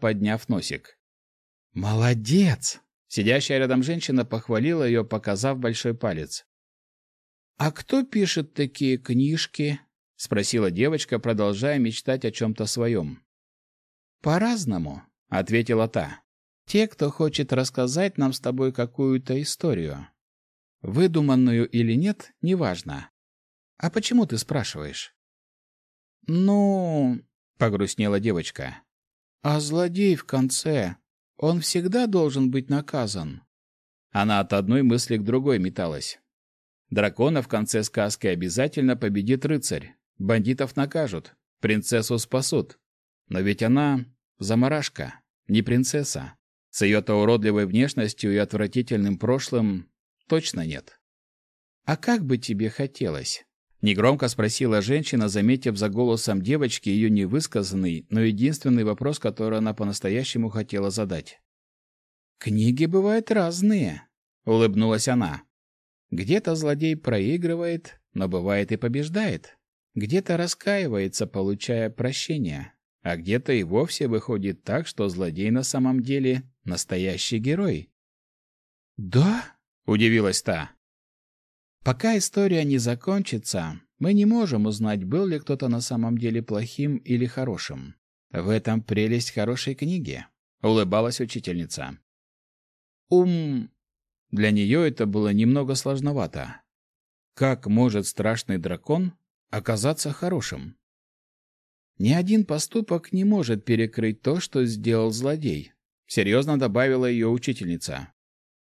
подняв носик. «Молодец!» Сидящая рядом женщина похвалила ее, показав большой палец. «А кто пишет такие книжки?» — спросила девочка, продолжая мечтать о чем-то своем. «По-разному», — ответила та. «Те, кто хочет рассказать нам с тобой какую-то историю. Выдуманную или нет, неважно. А почему ты спрашиваешь?» «Ну...» — погрустнела девочка. «А злодей в конце, он всегда должен быть наказан?» Она от одной мысли к другой металась. Дракона в конце сказки обязательно победит рыцарь. Бандитов накажут, принцессу спасут. Но ведь она заморашка, не принцесса. С ее-то уродливой внешностью и отвратительным прошлым точно нет. «А как бы тебе хотелось?» Негромко спросила женщина, заметив за голосом девочки ее невысказанный, но единственный вопрос, который она по-настоящему хотела задать. «Книги бывают разные», — улыбнулась она. «Где-то злодей проигрывает, но бывает и побеждает. Где-то раскаивается, получая прощение, а где-то и вовсе выходит так, что злодей на самом деле настоящий герой». «Да?» — удивилась та. Пока история не закончится, мы не можем узнать, был ли кто-то на самом деле плохим или хорошим. В этом прелесть хорошей книги, улыбалась учительница. Ум для нее это было немного сложновато. Как может страшный дракон оказаться хорошим? Ни один поступок не может перекрыть то, что сделал злодей, серьезно добавила ее учительница.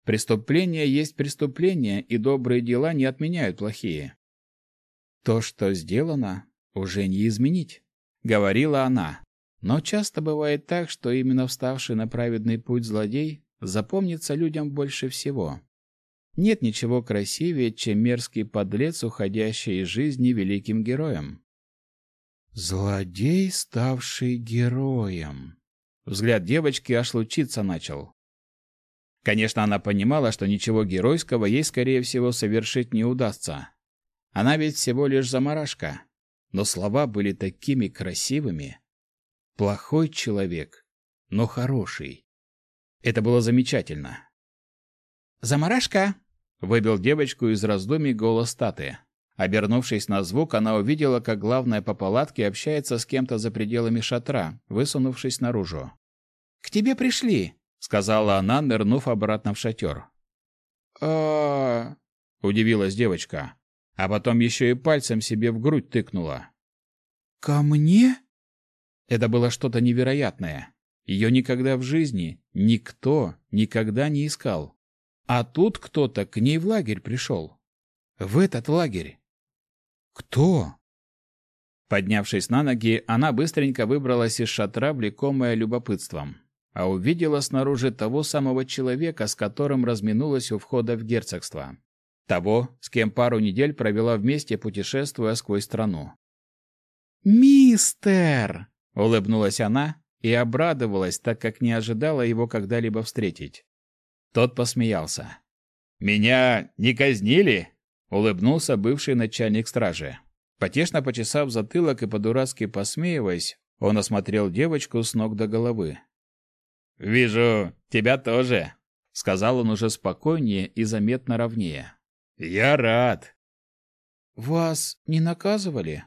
Преступление есть преступление, и добрые дела не отменяют плохие. То, что сделано, уже не изменить, говорила она. Но часто бывает так, что именно вставший на праведный путь злодей запомнится людям больше всего. Нет ничего красивее, чем мерзкий подлец, уходящий из жизни великим героем. Злодей, ставший героем. Взгляд девочки аж лучиться начал. Конечно, она понимала, что ничего геройского ей, скорее всего, совершить не удастся. Она ведь всего лишь заморашка. Но слова были такими красивыми. Плохой человек, но хороший. Это было замечательно. «Заморашка!» — выбил девочку из раздумий голос Таты. Обернувшись на звук, она увидела, как главная по палатке общается с кем-то за пределами шатра, высунувшись наружу. «К тебе пришли!» — сказала она, нырнув обратно в шатер. а удивилась девочка, а потом еще и пальцем себе в грудь тыкнула. «Ко мне?» Это было что-то невероятное. Ее никогда в жизни никто никогда не искал. А тут кто-то к ней в лагерь пришел. В этот лагерь. Кто? Поднявшись на ноги, она быстренько выбралась из шатра, влекомая любопытством а увидела снаружи того самого человека, с которым разминулась у входа в герцогство. Того, с кем пару недель провела вместе, путешествуя сквозь страну. «Мистер!» — улыбнулась она и обрадовалась, так как не ожидала его когда-либо встретить. Тот посмеялся. «Меня не казнили?» — улыбнулся бывший начальник стражи. Потешно почесав затылок и по-дурацки посмеиваясь, он осмотрел девочку с ног до головы. «Вижу, тебя тоже», — сказал он уже спокойнее и заметно ровнее. «Я рад». «Вас не наказывали?»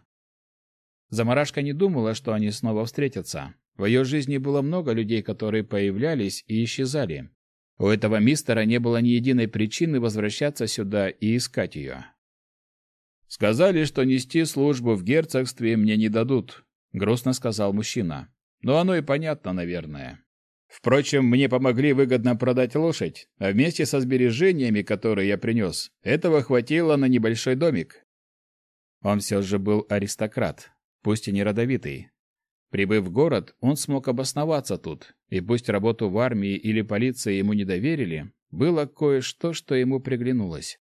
Замарашка не думала, что они снова встретятся. В ее жизни было много людей, которые появлялись и исчезали. У этого мистера не было ни единой причины возвращаться сюда и искать ее. «Сказали, что нести службу в герцогстве мне не дадут», — грустно сказал мужчина. «Но оно и понятно, наверное. Впрочем, мне помогли выгодно продать лошадь, а вместе со сбережениями, которые я принес, этого хватило на небольшой домик. Он все же был аристократ, пусть и не родовитый. Прибыв в город, он смог обосноваться тут, и пусть работу в армии или полиции ему не доверили, было кое-что, что ему приглянулось.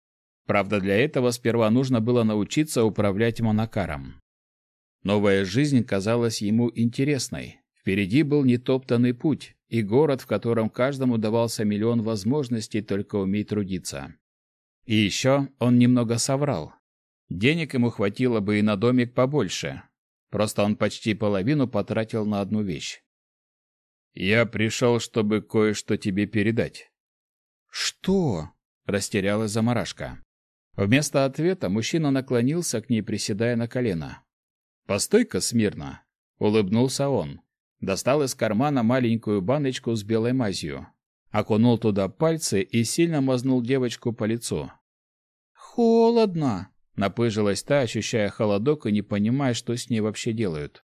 Правда, для этого сперва нужно было научиться управлять монокаром. Новая жизнь казалась ему интересной. Впереди был нетоптанный путь, и город, в котором каждому давался миллион возможностей только уметь трудиться. И еще он немного соврал. Денег ему хватило бы и на домик побольше. Просто он почти половину потратил на одну вещь. Я пришел, чтобы кое-что тебе передать. Что? Растерялась заморашка. Вместо ответа мужчина наклонился к ней, приседая на колено. «Постой-ка смирно!» — улыбнулся он. Достал из кармана маленькую баночку с белой мазью. Окунул туда пальцы и сильно мазнул девочку по лицу. «Холодно!» — напыжилась та, ощущая холодок и не понимая, что с ней вообще делают.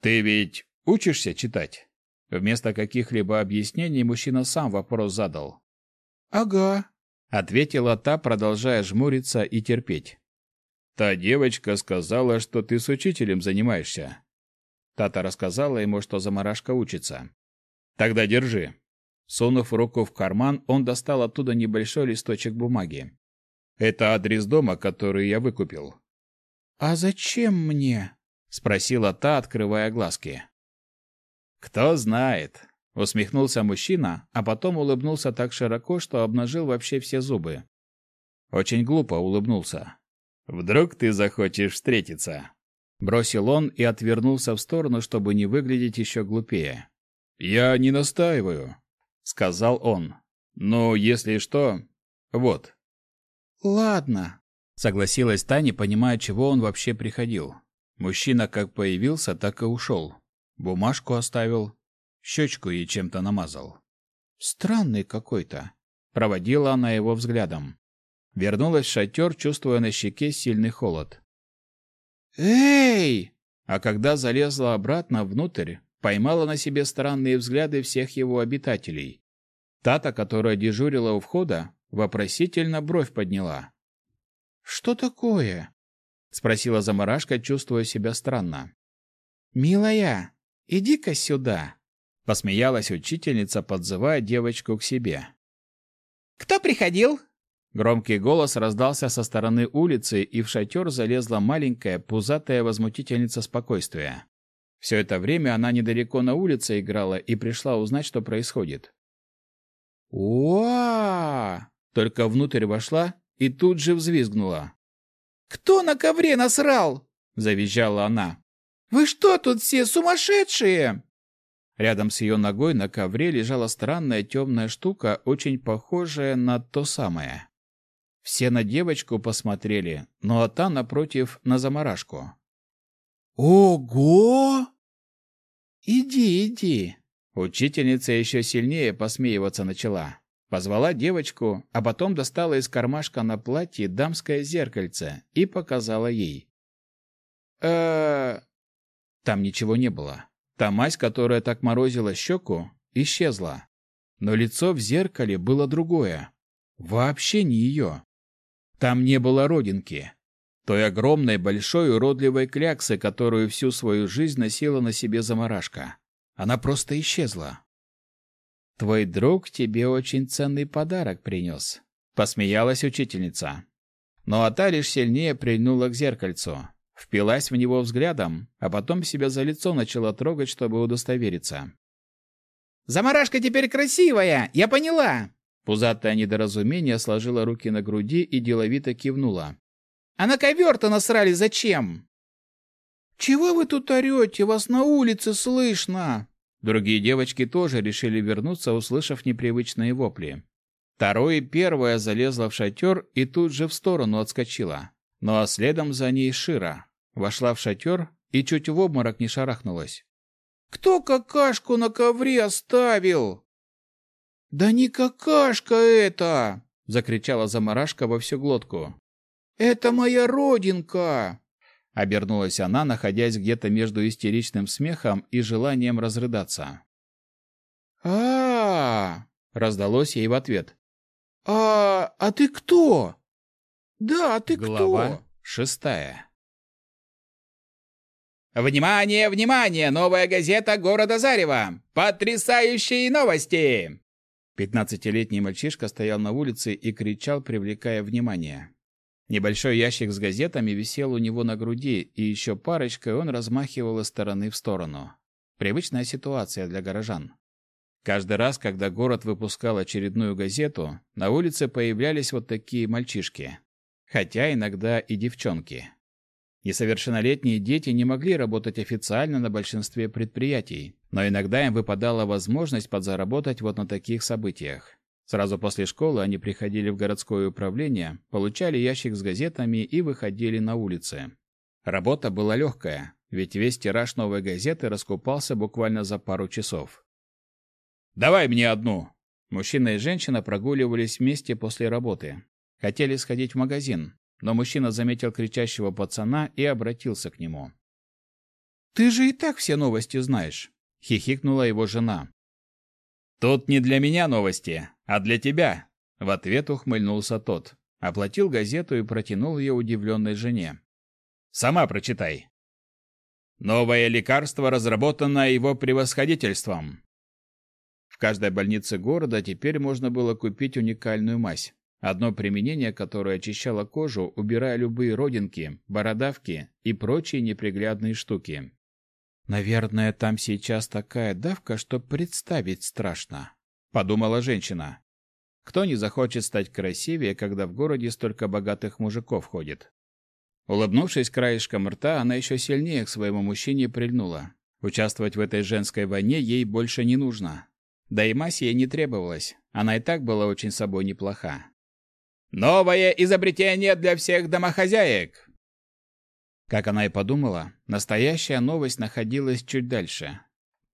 «Ты ведь учишься читать?» Вместо каких-либо объяснений мужчина сам вопрос задал. «Ага», — ответила та, продолжая жмуриться и терпеть. «Та девочка сказала, что ты с учителем занимаешься». Тата рассказала ему, что заморашка учится. «Тогда держи». Сунув руку в карман, он достал оттуда небольшой листочек бумаги. «Это адрес дома, который я выкупил». «А зачем мне?» — спросила та, открывая глазки. «Кто знает», — усмехнулся мужчина, а потом улыбнулся так широко, что обнажил вообще все зубы. Очень глупо улыбнулся. «Вдруг ты захочешь встретиться?» Бросил он и отвернулся в сторону, чтобы не выглядеть еще глупее. «Я не настаиваю», — сказал он. «Но если что, вот». «Ладно», — согласилась Таня, понимая, чего он вообще приходил. Мужчина как появился, так и ушел. Бумажку оставил, щечку ей чем-то намазал. Странный какой-то. Проводила она его взглядом. Вернулась в шатер, чувствуя на щеке сильный холод. «Эй!» А когда залезла обратно внутрь, поймала на себе странные взгляды всех его обитателей. Тата, которая дежурила у входа, вопросительно бровь подняла. «Что такое?» — спросила заморашка, чувствуя себя странно. «Милая, Иди-ка сюда!» — посмеялась учительница, подзывая девочку к себе. «Кто приходил?» Громкий голос раздался со стороны улицы, и в шатер залезла маленькая, пузатая возмутительница спокойствия. Все это время она недалеко на улице играла и пришла узнать, что происходит. «Уа!» Только внутрь вошла и тут же взвизгнула. «Кто на ковре насрал?» — завизжала она. «Вы что тут все сумасшедшие?» Рядом с ее ногой на ковре лежала странная темная штука, очень похожая на то самое. Все на девочку посмотрели, ну а та, напротив, на заморашку. «Ого!» «Иди, иди!» Учительница еще сильнее посмеиваться начала. Позвала девочку, а потом достала из кармашка на платье дамское зеркальце и показала ей. э там ничего не было. Та мазь, которая так морозила щеку, исчезла. Но лицо в зеркале было другое. Вообще не ее. Там не было родинки. Той огромной, большой, уродливой кляксы, которую всю свою жизнь носила на себе заморашка. Она просто исчезла. «Твой друг тебе очень ценный подарок принес», — посмеялась учительница. Но а та лишь сильнее прильнула к зеркальцу впилась в него взглядом, а потом себя за лицо начала трогать, чтобы удостовериться. «Заморашка теперь красивая, я поняла!» Пузатое недоразумение сложила руки на груди и деловито кивнула. «А на ковер-то насрали зачем?» «Чего вы тут орете? Вас на улице слышно!» Другие девочки тоже решили вернуться, услышав непривычные вопли. Второе и первая залезла в шатер и тут же в сторону отскочила. Ну а следом за ней Шира. Вошла в шатер и чуть в обморок не шарахнулась. «Кто какашку на ковре оставил?» «Да не какашка это!» — закричала заморашка во всю глотку. «Это моя родинка!» Обернулась она, находясь где-то между истеричным смехом и желанием разрыдаться. а, раздалось ей в ответ. «А, а ты кто?» «Да, а ты Глава кто?» Глава шестая. Внимание, внимание! Новая газета города Зарева! Потрясающие новости! Пятнадцатилетний мальчишка стоял на улице и кричал, привлекая внимание. Небольшой ящик с газетами висел у него на груди, и еще парочкой он размахивал из стороны в сторону. Привычная ситуация для горожан. Каждый раз, когда город выпускал очередную газету, на улице появлялись вот такие мальчишки. Хотя иногда и девчонки. Несовершеннолетние дети не могли работать официально на большинстве предприятий, но иногда им выпадала возможность подзаработать вот на таких событиях. Сразу после школы они приходили в городское управление, получали ящик с газетами и выходили на улицы. Работа была легкая, ведь весь тираж новой газеты раскупался буквально за пару часов. «Давай мне одну!» Мужчина и женщина прогуливались вместе после работы. Хотели сходить в магазин, но мужчина заметил кричащего пацана и обратился к нему. «Ты же и так все новости знаешь», — хихикнула его жена. «Тут не для меня новости, а для тебя», — в ответ ухмыльнулся тот. Оплатил газету и протянул ее удивленной жене. «Сама прочитай». Новое лекарство разработано его превосходительством. В каждой больнице города теперь можно было купить уникальную мазь. Одно применение, которое очищало кожу, убирая любые родинки, бородавки и прочие неприглядные штуки. Наверное, там сейчас такая давка, что представить страшно, подумала женщина. Кто не захочет стать красивее, когда в городе столько богатых мужиков ходит? Улыбнувшись краешком рта, она еще сильнее к своему мужчине прильнула. Участвовать в этой женской войне ей больше не нужно. Да и мазь ей не требовалась. Она и так была очень собой неплоха. «Новое изобретение для всех домохозяек!» Как она и подумала, настоящая новость находилась чуть дальше.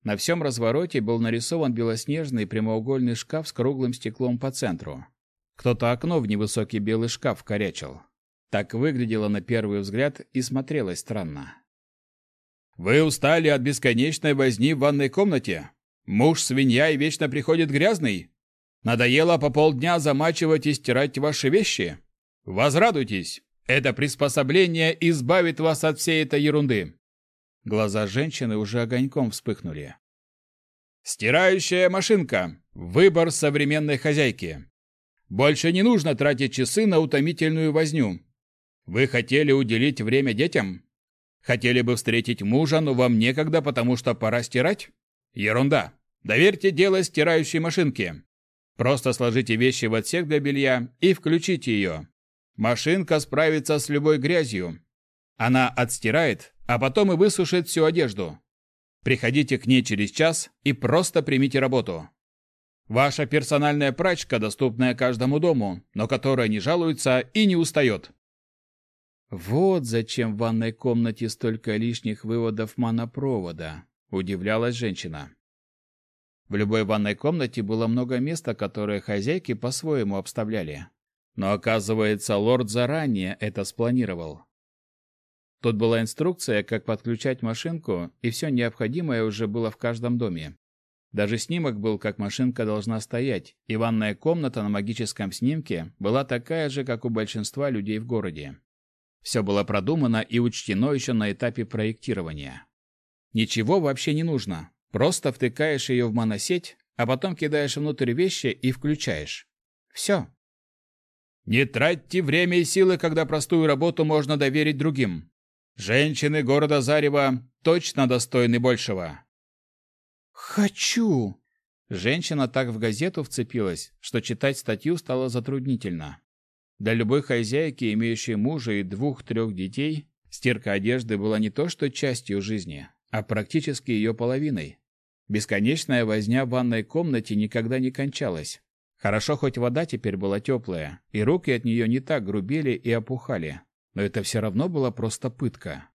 На всем развороте был нарисован белоснежный прямоугольный шкаф с круглым стеклом по центру. Кто-то окно в невысокий белый шкаф корячил. Так выглядело на первый взгляд и смотрелось странно. «Вы устали от бесконечной возни в ванной комнате? Муж свинья и вечно приходит грязный? Надоело по полдня замачивать и стирать ваши вещи? Возрадуйтесь! Это приспособление избавит вас от всей этой ерунды!» Глаза женщины уже огоньком вспыхнули. «Стирающая машинка. Выбор современной хозяйки. Больше не нужно тратить часы на утомительную возню. Вы хотели уделить время детям? Хотели бы встретить мужа, но вам некогда, потому что пора стирать? Ерунда. Доверьте дело стирающей машинке. Просто сложите вещи в отсек для белья и включите ее. Машинка справится с любой грязью. Она отстирает, а потом и высушит всю одежду. Приходите к ней через час и просто примите работу. Ваша персональная прачка, доступная каждому дому, но которая не жалуется и не устает. Вот зачем в ванной комнате столько лишних выводов монопровода, удивлялась женщина. В любой ванной комнате было много места, которое хозяйки по-своему обставляли. Но оказывается, лорд заранее это спланировал. Тут была инструкция, как подключать машинку, и все необходимое уже было в каждом доме. Даже снимок был, как машинка должна стоять, и ванная комната на магическом снимке была такая же, как у большинства людей в городе. Все было продумано и учтено еще на этапе проектирования. Ничего вообще не нужно. Просто втыкаешь ее в моносеть, а потом кидаешь внутрь вещи и включаешь. Все. Не тратьте время и силы, когда простую работу можно доверить другим. Женщины города Зарева точно достойны большего. Хочу. Женщина так в газету вцепилась, что читать статью стало затруднительно. Для любой хозяйки, имеющей мужа и двух-трех детей, стирка одежды была не то что частью жизни, а практически ее половиной. Бесконечная возня в ванной комнате никогда не кончалась. Хорошо, хоть вода теперь была теплая, и руки от нее не так грубели и опухали. Но это все равно была просто пытка.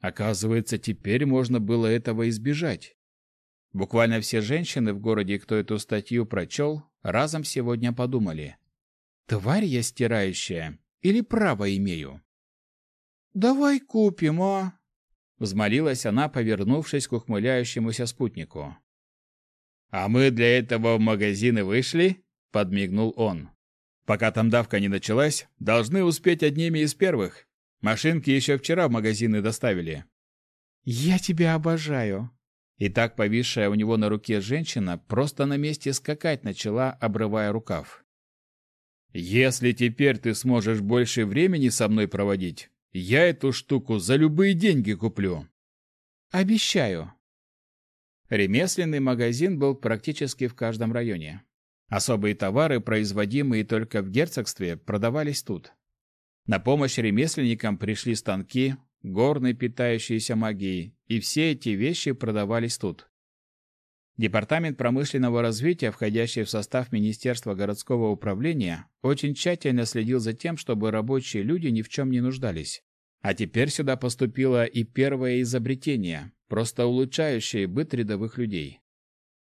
Оказывается, теперь можно было этого избежать. Буквально все женщины в городе, кто эту статью прочел, разом сегодня подумали – Тварь я стирающая или право имею? Давай купим, а? Взмолилась она, повернувшись к ухмыляющемуся спутнику. А мы для этого в магазины вышли? Подмигнул он. Пока там давка не началась, должны успеть одними из первых. Машинки еще вчера в магазины доставили. Я тебя обожаю. И так повисшая у него на руке женщина просто на месте скакать начала, обрывая рукав. Если теперь ты сможешь больше времени со мной проводить, я эту штуку за любые деньги куплю. Обещаю. Ремесленный магазин был практически в каждом районе. Особые товары, производимые только в герцогстве, продавались тут. На помощь ремесленникам пришли станки, горный, питающийся магией, и все эти вещи продавались тут. Департамент промышленного развития, входящий в состав Министерства городского управления, очень тщательно следил за тем, чтобы рабочие люди ни в чем не нуждались. А теперь сюда поступило и первое изобретение, просто улучшающее быт рядовых людей.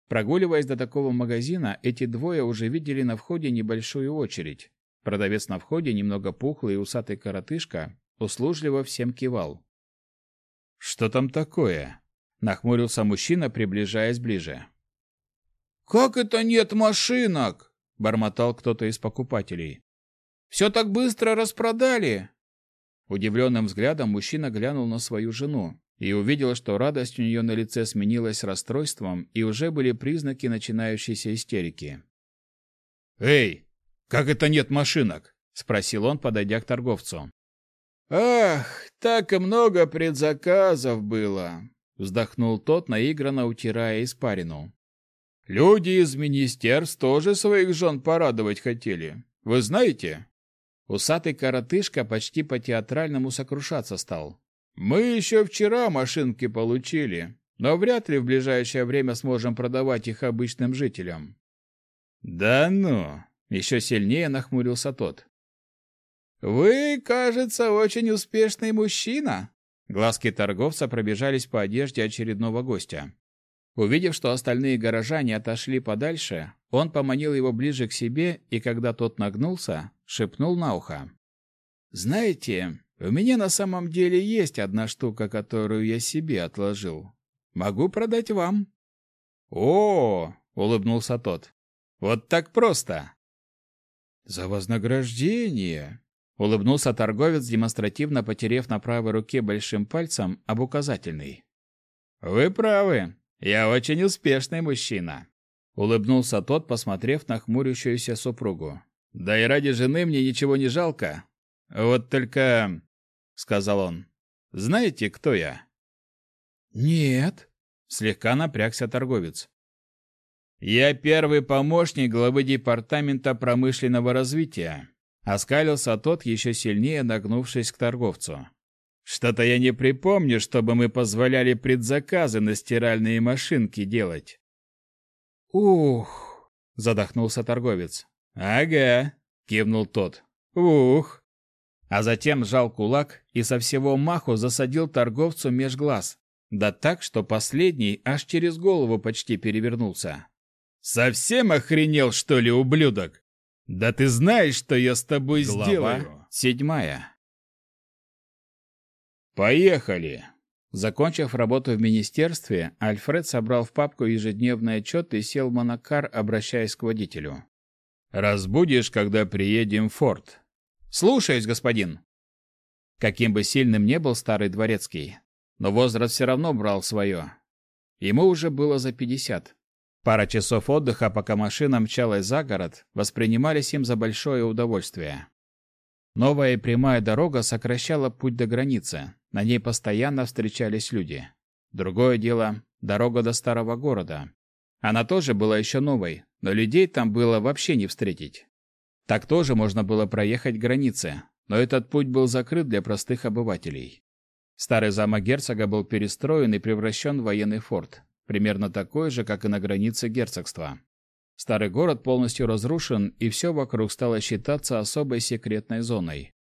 Прогуливаясь до такого магазина, эти двое уже видели на входе небольшую очередь. Продавец на входе, немного пухлый и усатый коротышка, услужливо всем кивал. «Что там такое?» Нахмурился мужчина, приближаясь ближе. «Как это нет машинок?» — бормотал кто-то из покупателей. «Все так быстро распродали!» Удивленным взглядом мужчина глянул на свою жену и увидел, что радость у нее на лице сменилась расстройством, и уже были признаки начинающейся истерики. «Эй, как это нет машинок?» — спросил он, подойдя к торговцу. «Ах, так и много предзаказов было!» Вздохнул тот, наигранно утирая испарину. Люди из министерств тоже своих жен порадовать хотели. Вы знаете? Усатый коротышка почти по-театральному сокрушаться стал. Мы еще вчера машинки получили, но вряд ли в ближайшее время сможем продавать их обычным жителям. Да ну, еще сильнее нахмурился тот. Вы, кажется, очень успешный мужчина, Глазки торговца пробежались по одежде очередного гостя. Увидев, что остальные горожане отошли подальше, он поманил его ближе к себе и, когда тот нагнулся, шепнул на ухо. «Знаете, у меня на самом деле есть одна штука, которую я себе отложил. Могу продать вам». «О!» — улыбнулся тот. «Вот так просто!» «За вознаграждение!» Улыбнулся торговец, демонстративно потерев на правой руке большим пальцем об указательный. «Вы правы. Я очень успешный мужчина», — улыбнулся тот, посмотрев на хмурящуюся супругу. «Да и ради жены мне ничего не жалко. Вот только...» — сказал он. «Знаете, кто я?» «Нет», — слегка напрягся торговец. «Я первый помощник главы департамента промышленного развития. Оскалился тот, еще сильнее нагнувшись к торговцу. Что-то я не припомню, чтобы мы позволяли предзаказы на стиральные машинки делать. Ух, задохнулся торговец. Ага, кивнул тот. Ух. А затем сжал кулак и со всего маху засадил торговцу меж глаз. Да так, что последний аж через голову почти перевернулся. Совсем охренел, что ли, ублюдок? Да ты знаешь, что я с тобой Глава сделаю. Седьмая. Поехали. Закончив работу в министерстве, Альфред собрал в папку ежедневный отчет и сел в монокар, обращаясь к водителю. «Разбудишь, когда приедем в форт». «Слушаюсь, господин». Каким бы сильным не был старый дворецкий, но возраст все равно брал свое. Ему уже было за пятьдесят. Пара часов отдыха, пока машина мчалась за город, воспринимались им за большое удовольствие. Новая прямая дорога сокращала путь до границы. На ней постоянно встречались люди. Другое дело – дорога до старого города. Она тоже была еще новой, но людей там было вообще не встретить. Так тоже можно было проехать границы, но этот путь был закрыт для простых обывателей. Старый замок герцога был перестроен и превращен в военный форт примерно такой же, как и на границе герцогства. Старый город полностью разрушен, и все вокруг стало считаться особой секретной зоной.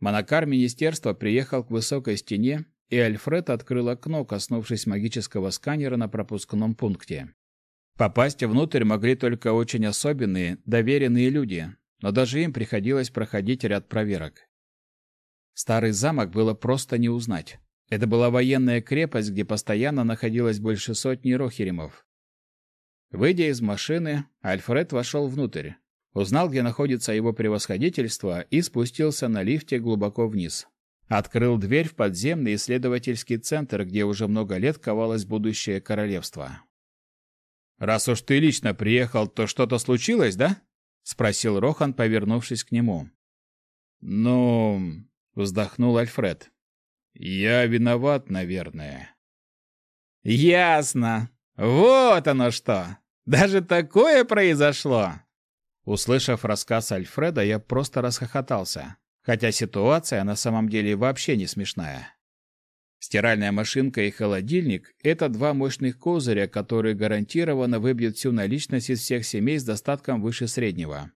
Монокар министерства приехал к высокой стене, и Альфред открыл окно, коснувшись магического сканера на пропускном пункте. Попасть внутрь могли только очень особенные, доверенные люди, но даже им приходилось проходить ряд проверок. Старый замок было просто не узнать. Это была военная крепость, где постоянно находилось больше сотни рохеримов. Выйдя из машины, Альфред вошел внутрь, узнал, где находится его превосходительство, и спустился на лифте глубоко вниз. Открыл дверь в подземный исследовательский центр, где уже много лет ковалось будущее королевство. «Раз уж ты лично приехал, то что-то случилось, да?» — спросил Рохан, повернувшись к нему. «Ну...» — вздохнул Альфред. Я виноват, наверное. Ясно. Вот оно что. Даже такое произошло. Услышав рассказ Альфреда, я просто расхохотался. Хотя ситуация на самом деле вообще не смешная. Стиральная машинка и холодильник – это два мощных козыря, которые гарантированно выбьют всю наличность из всех семей с достатком выше среднего.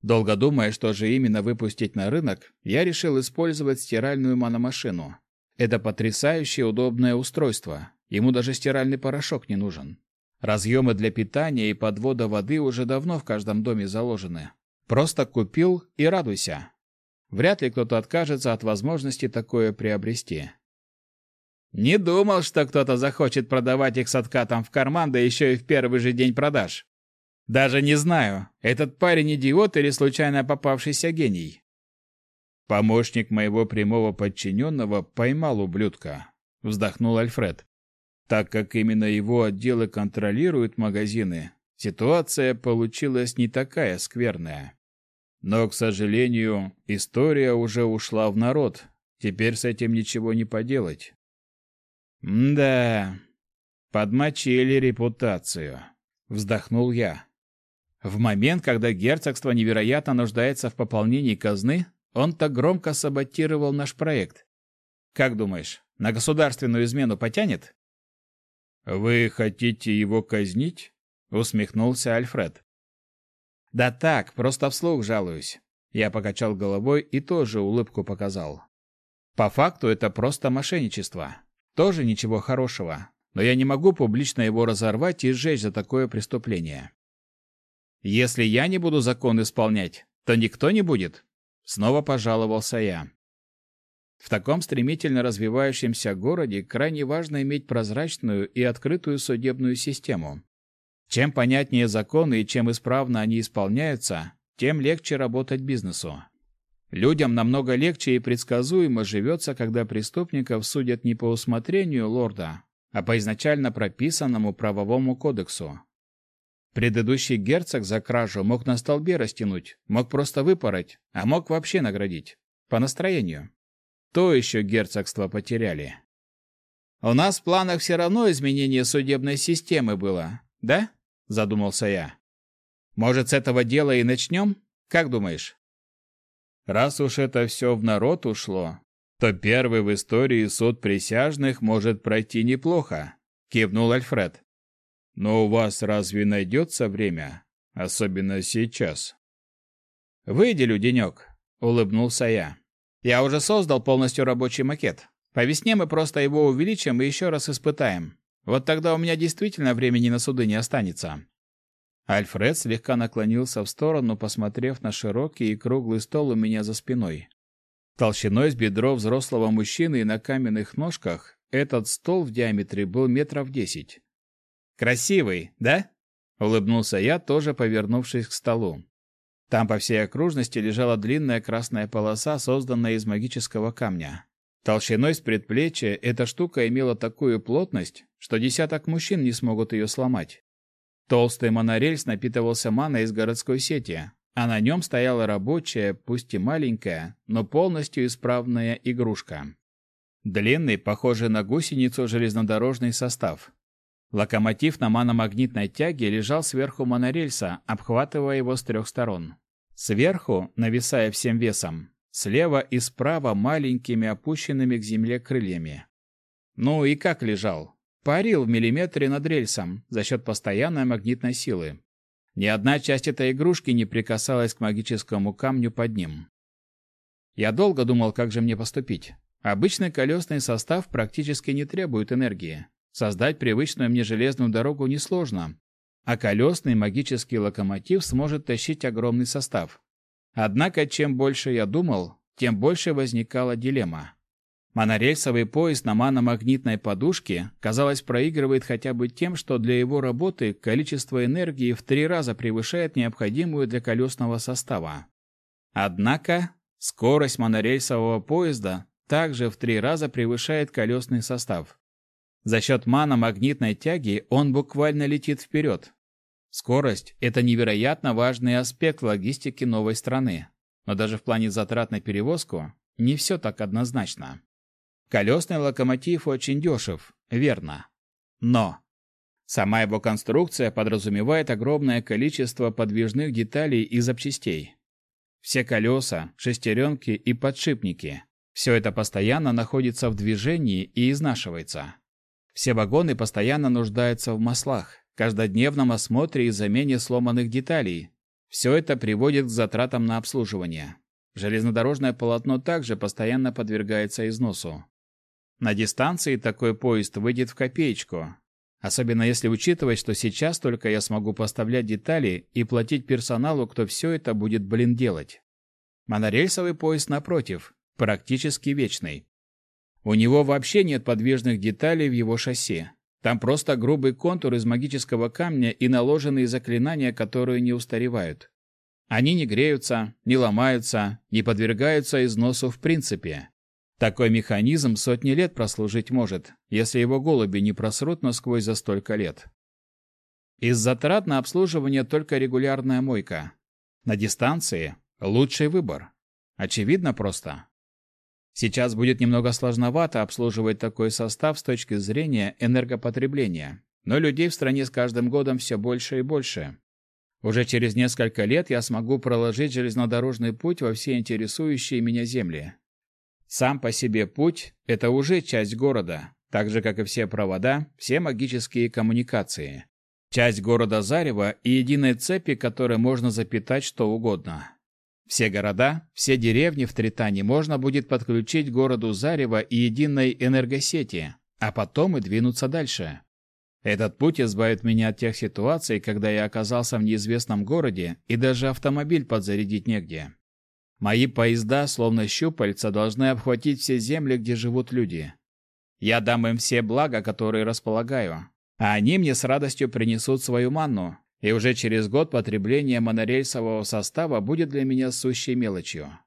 Долго думая, что же именно выпустить на рынок, я решил использовать стиральную мономашину. Это потрясающе удобное устройство. Ему даже стиральный порошок не нужен. Разъемы для питания и подвода воды уже давно в каждом доме заложены. Просто купил и радуйся. Вряд ли кто-то откажется от возможности такое приобрести. Не думал, что кто-то захочет продавать их с откатом в карман, да еще и в первый же день продаж. Даже не знаю, этот парень идиот или случайно попавшийся гений. Помощник моего прямого подчиненного поймал ублюдка, вздохнул Альфред. Так как именно его отделы контролируют магазины, ситуация получилась не такая скверная. Но, к сожалению, история уже ушла в народ. Теперь с этим ничего не поделать. «Да, подмочили репутацию», — вздохнул я. В момент, когда герцогство невероятно нуждается в пополнении казны, он так громко саботировал наш проект. Как думаешь, на государственную измену потянет? Вы хотите его казнить? усмехнулся Альфред. Да так, просто вслух жалуюсь. Я покачал головой и тоже улыбку показал. По факту это просто мошенничество. Тоже ничего хорошего, но я не могу публично его разорвать и сжечь за такое преступление. Если я не буду закон исполнять, то никто не будет. Снова пожаловался я. В таком стремительно развивающемся городе крайне важно иметь прозрачную и открытую судебную систему. Чем понятнее законы и чем исправно они исполняются, тем легче работать бизнесу. Людям намного легче и предсказуемо живется, когда преступников судят не по усмотрению лорда, а по изначально прописанному правовому кодексу. Предыдущий герцог за кражу мог на столбе растянуть, мог просто выпороть, а мог вообще наградить. По настроению. То еще герцогство потеряли. «У нас в планах все равно изменение судебной системы было, да?» – задумался я. «Может, с этого дела и начнем? Как думаешь?» Раз уж это все в народ ушло, то первый в истории суд присяжных может пройти неплохо, кивнул Альфред. Но у вас разве найдется время, особенно сейчас? Выделю денек, улыбнулся я. Я уже создал полностью рабочий макет. По весне мы просто его увеличим и еще раз испытаем. Вот тогда у меня действительно времени на суды не останется. Альфред слегка наклонился в сторону, посмотрев на широкий и круглый стол у меня за спиной. Толщиной с бедро взрослого мужчины и на каменных ножках этот стол в диаметре был метров десять. «Красивый, да?» — улыбнулся я, тоже повернувшись к столу. Там по всей окружности лежала длинная красная полоса, созданная из магического камня. Толщиной с предплечья эта штука имела такую плотность, что десяток мужчин не смогут ее сломать. Толстый монорельс напитывался маной из городской сети, а на нем стояла рабочая, пусть и маленькая, но полностью исправная игрушка. Длинный, похожий на гусеницу, железнодорожный состав. Локомотив на маномагнитной тяге лежал сверху монорельса, обхватывая его с трех сторон. Сверху, нависая всем весом, слева и справа маленькими опущенными к земле крыльями. Ну и как лежал? Парил в миллиметре над рельсом за счет постоянной магнитной силы. Ни одна часть этой игрушки не прикасалась к магическому камню под ним. Я долго думал, как же мне поступить. Обычный колесный состав практически не требует энергии. Создать привычную мне железную дорогу несложно, а колесный магический локомотив сможет тащить огромный состав. Однако, чем больше я думал, тем больше возникала дилемма. Монорельсовый поезд на маномагнитной подушке, казалось, проигрывает хотя бы тем, что для его работы количество энергии в три раза превышает необходимую для колесного состава. Однако скорость монорельсового поезда также в три раза превышает колесный состав. За счет маномагнитной тяги он буквально летит вперед. Скорость – это невероятно важный аспект логистики новой страны. Но даже в плане затрат на перевозку не все так однозначно. Колесный локомотив очень дешев, верно. Но сама его конструкция подразумевает огромное количество подвижных деталей и запчастей. все колеса, шестеренки и подшипники. Все это постоянно находится в движении и изнашивается. Все вагоны постоянно нуждаются в маслах, каждодневном осмотре и замене сломанных деталей. Все это приводит к затратам на обслуживание. Железнодорожное полотно также постоянно подвергается износу. На дистанции такой поезд выйдет в копеечку, особенно если учитывать, что сейчас только я смогу поставлять детали и платить персоналу, кто все это будет, блин, делать. Монорельсовый поезд, напротив, практически вечный. У него вообще нет подвижных деталей в его шасси. Там просто грубый контур из магического камня и наложенные заклинания, которые не устаревают. Они не греются, не ломаются, не подвергаются износу в принципе. Такой механизм сотни лет прослужить может, если его голуби не просрут насквозь за столько лет. Из затрат на обслуживание только регулярная мойка. На дистанции лучший выбор. Очевидно просто. Сейчас будет немного сложновато обслуживать такой состав с точки зрения энергопотребления, но людей в стране с каждым годом все больше и больше. Уже через несколько лет я смогу проложить железнодорожный путь во все интересующие меня земли. Сам по себе путь – это уже часть города, так же, как и все провода, все магические коммуникации. Часть города Зарева и единой цепи, которой можно запитать что угодно. Все города, все деревни в Тритане можно будет подключить к городу Зарево и единой энергосети, а потом и двинуться дальше. Этот путь избавит меня от тех ситуаций, когда я оказался в неизвестном городе и даже автомобиль подзарядить негде. Мои поезда, словно щупальца, должны обхватить все земли, где живут люди. Я дам им все блага, которые располагаю, а они мне с радостью принесут свою манну, и уже через год потребление монорельсового состава будет для меня сущей мелочью.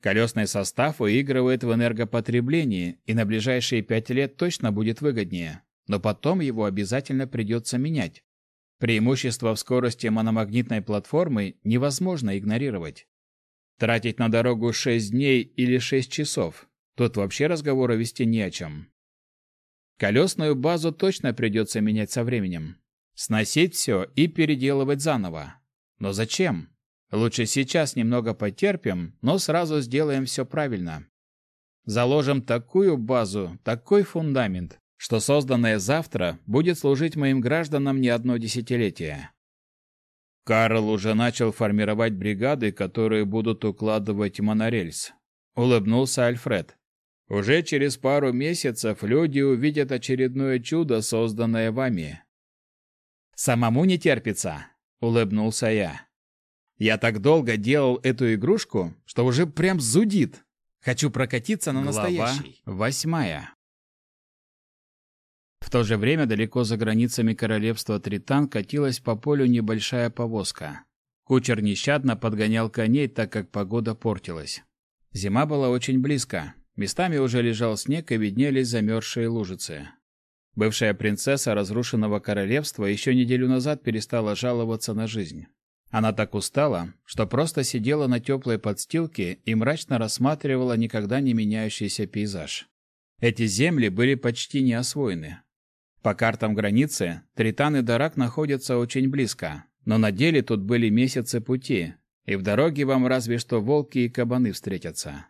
Колесный состав выигрывает в энергопотреблении и на ближайшие пять лет точно будет выгоднее, но потом его обязательно придется менять. Преимущество в скорости мономагнитной платформы невозможно игнорировать. Тратить на дорогу 6 дней или 6 часов – тут вообще разговора вести не о чем. Колесную базу точно придется менять со временем. Сносить все и переделывать заново. Но зачем? Лучше сейчас немного потерпим, но сразу сделаем все правильно. Заложим такую базу, такой фундамент, что созданное завтра будет служить моим гражданам не одно десятилетие. Карл уже начал формировать бригады, которые будут укладывать монорельс. Улыбнулся Альфред. Уже через пару месяцев люди увидят очередное чудо, созданное вами. Самому не терпится, улыбнулся я. Я так долго делал эту игрушку, что уже прям зудит. Хочу прокатиться на Глава настоящий. Восьмая. В то же время далеко за границами королевства Тритан катилась по полю небольшая повозка. Кучер нещадно подгонял коней, так как погода портилась. Зима была очень близко. Местами уже лежал снег и виднелись замерзшие лужицы. Бывшая принцесса разрушенного королевства еще неделю назад перестала жаловаться на жизнь. Она так устала, что просто сидела на теплой подстилке и мрачно рассматривала никогда не меняющийся пейзаж. Эти земли были почти не освоены. По картам границы Тритан и Дарак находятся очень близко, но на деле тут были месяцы пути, и в дороге вам разве что волки и кабаны встретятся.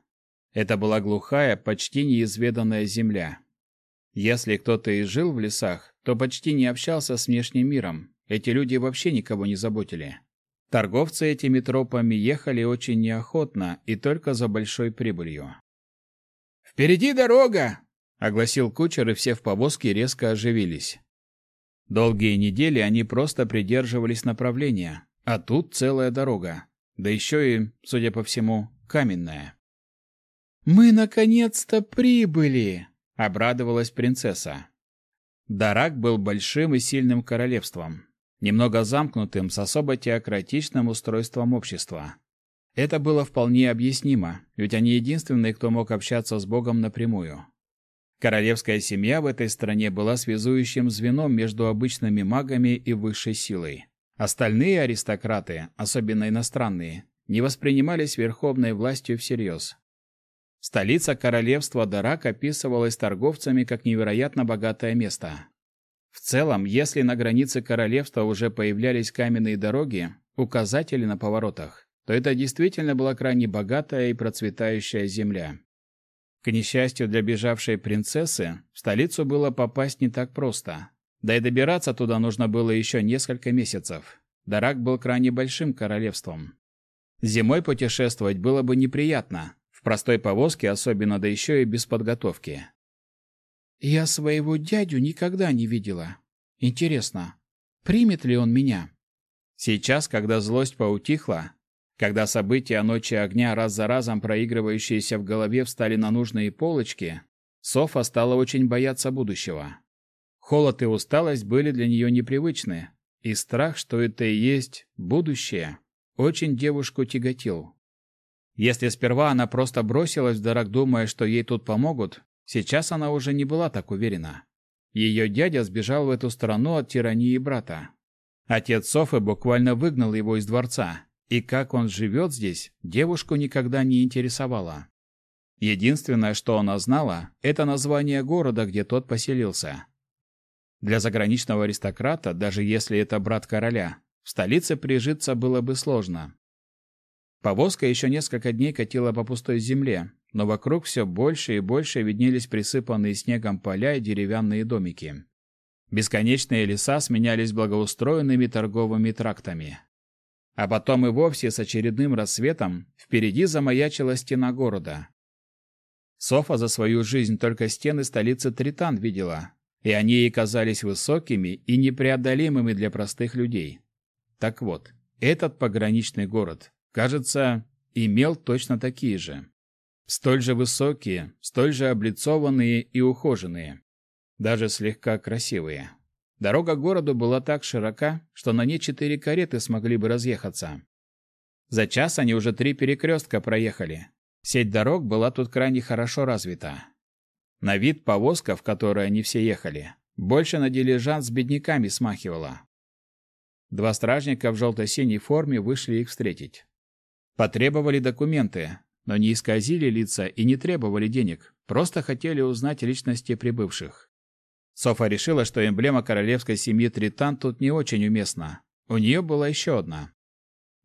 Это была глухая, почти неизведанная земля, если кто-то и жил в лесах, то почти не общался с внешним миром. Эти люди вообще никого не заботили. Торговцы этими тропами ехали очень неохотно и только за большой прибылью. «Впереди дорога!» — огласил кучер, и все в повозке резко оживились. Долгие недели они просто придерживались направления, а тут целая дорога, да еще и, судя по всему, каменная. «Мы наконец-то прибыли!» Обрадовалась принцесса. Дарак был большим и сильным королевством, немного замкнутым с особо теократичным устройством общества. Это было вполне объяснимо, ведь они единственные, кто мог общаться с Богом напрямую. Королевская семья в этой стране была связующим звеном между обычными магами и высшей силой. Остальные аристократы, особенно иностранные, не воспринимались верховной властью всерьез. Столица королевства Дарак описывалась торговцами как невероятно богатое место. В целом, если на границе королевства уже появлялись каменные дороги, указатели на поворотах, то это действительно была крайне богатая и процветающая земля. К несчастью для бежавшей принцессы, в столицу было попасть не так просто. Да и добираться туда нужно было еще несколько месяцев. Дарак был крайне большим королевством. Зимой путешествовать было бы неприятно, в простой повозке особенно, да еще и без подготовки. «Я своего дядю никогда не видела. Интересно, примет ли он меня?» Сейчас, когда злость поутихла, когда события ночи огня раз за разом проигрывающиеся в голове встали на нужные полочки, Софа стала очень бояться будущего. Холод и усталость были для нее непривычны, и страх, что это и есть будущее, очень девушку тяготил. Если сперва она просто бросилась в дорог, думая, что ей тут помогут, сейчас она уже не была так уверена. Ее дядя сбежал в эту страну от тирании брата. Отец Софы буквально выгнал его из дворца, и как он живет здесь, девушку никогда не интересовало. Единственное, что она знала, это название города, где тот поселился. Для заграничного аристократа, даже если это брат короля, в столице прижиться было бы сложно. Повозка еще несколько дней катила по пустой земле, но вокруг все больше и больше виднелись присыпанные снегом поля и деревянные домики. Бесконечные леса сменялись благоустроенными торговыми трактами. А потом и вовсе с очередным рассветом впереди замаячила стена города. Софа за свою жизнь только стены столицы Тритан видела, и они ей казались высокими и непреодолимыми для простых людей. Так вот, этот пограничный город, кажется, имел точно такие же. Столь же высокие, столь же облицованные и ухоженные. Даже слегка красивые. Дорога к городу была так широка, что на ней четыре кареты смогли бы разъехаться. За час они уже три перекрестка проехали. Сеть дорог была тут крайне хорошо развита. На вид повозка, в которой они все ехали, больше на дилижанс с бедняками смахивала. Два стражника в желто-синей форме вышли их встретить. Потребовали документы, но не исказили лица и не требовали денег, просто хотели узнать личности прибывших. Софа решила, что эмблема королевской семьи Тритан тут не очень уместна. У нее была еще одна.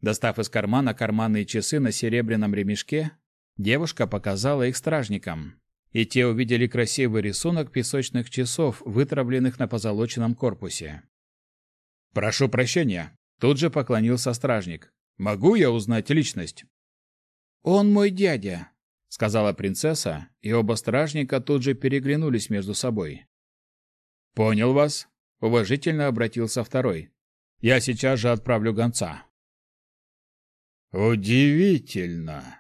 Достав из кармана карманные часы на серебряном ремешке, девушка показала их стражникам, и те увидели красивый рисунок песочных часов, вытравленных на позолоченном корпусе. «Прошу прощения», — тут же поклонился стражник. «Могу я узнать личность?» «Он мой дядя», — сказала принцесса, и оба стражника тут же переглянулись между собой. «Понял вас», — уважительно обратился второй. «Я сейчас же отправлю гонца». «Удивительно!»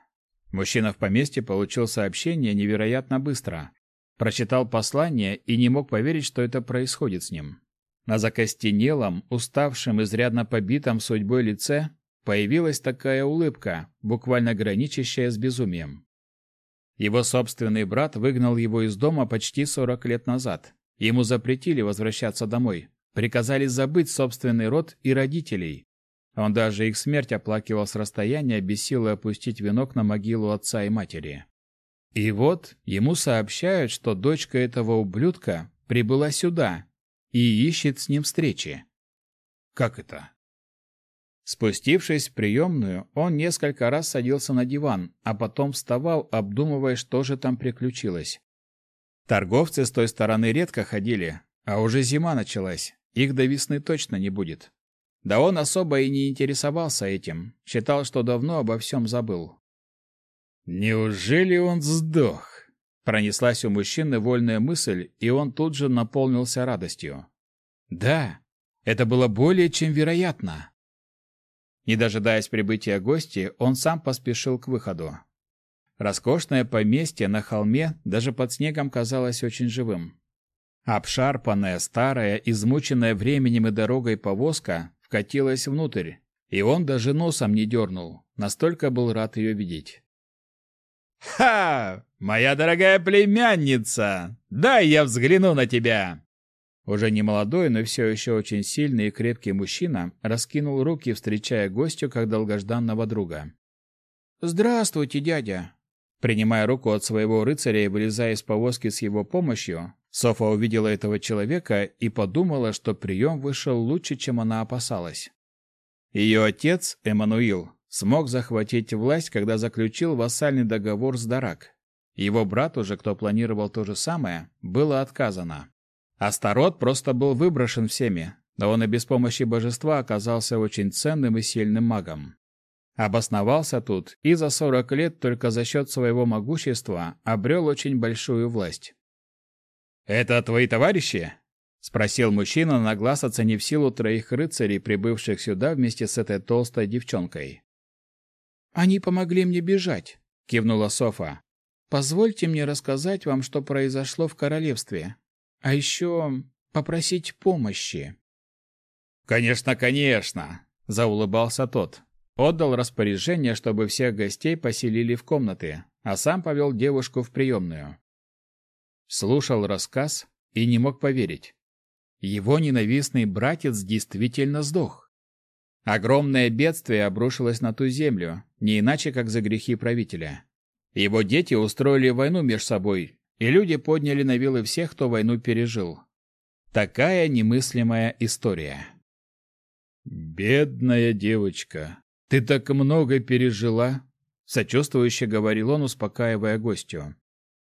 Мужчина в поместье получил сообщение невероятно быстро. Прочитал послание и не мог поверить, что это происходит с ним. На закостенелом, уставшем, изрядно побитом судьбой лице появилась такая улыбка, буквально граничащая с безумием. Его собственный брат выгнал его из дома почти 40 лет назад. Ему запретили возвращаться домой, приказали забыть собственный род и родителей. Он даже их смерть оплакивал с расстояния, без силы опустить венок на могилу отца и матери. И вот ему сообщают, что дочка этого ублюдка прибыла сюда, и ищет с ним встречи. Как это? Спустившись в приемную, он несколько раз садился на диван, а потом вставал, обдумывая, что же там приключилось. Торговцы с той стороны редко ходили, а уже зима началась, их до весны точно не будет. Да он особо и не интересовался этим, считал, что давно обо всем забыл. «Неужели он сдох?» Пронеслась у мужчины вольная мысль, и он тут же наполнился радостью. Да, это было более чем вероятно. Не дожидаясь прибытия гостей, он сам поспешил к выходу. Роскошное поместье на холме даже под снегом казалось очень живым. Обшарпанная, старая, измученная временем и дорогой повозка вкатилась внутрь, и он даже носом не дернул, настолько был рад ее видеть. «Ха! Моя дорогая племянница! Дай я взгляну на тебя!» Уже не молодой, но все еще очень сильный и крепкий мужчина раскинул руки, встречая гостю как долгожданного друга. «Здравствуйте, дядя!» Принимая руку от своего рыцаря и вылезая из повозки с его помощью, Софа увидела этого человека и подумала, что прием вышел лучше, чем она опасалась. Ее отец, Эммануил, смог захватить власть, когда заключил вассальный договор с Дарак. Его брату же, кто планировал то же самое, было отказано. Астарот просто был выброшен всеми, но он и без помощи божества оказался очень ценным и сильным магом. Обосновался тут и за 40 лет только за счет своего могущества обрел очень большую власть. «Это твои товарищи?» — спросил мужчина, на глаз оценив силу троих рыцарей, прибывших сюда вместе с этой толстой девчонкой. «Они помогли мне бежать», — кивнула Софа. «Позвольте мне рассказать вам, что произошло в королевстве. А еще попросить помощи». «Конечно, конечно!» — заулыбался тот. Отдал распоряжение, чтобы всех гостей поселили в комнаты, а сам повел девушку в приемную. Слушал рассказ и не мог поверить. Его ненавистный братец действительно сдох. Огромное бедствие обрушилось на ту землю, не иначе как за грехи правителя. Его дети устроили войну между собой, и люди подняли на вилы всех, кто войну пережил. Такая немыслимая история. «Бедная девочка, ты так много пережила!» Сочувствующе говорил он, успокаивая гостью.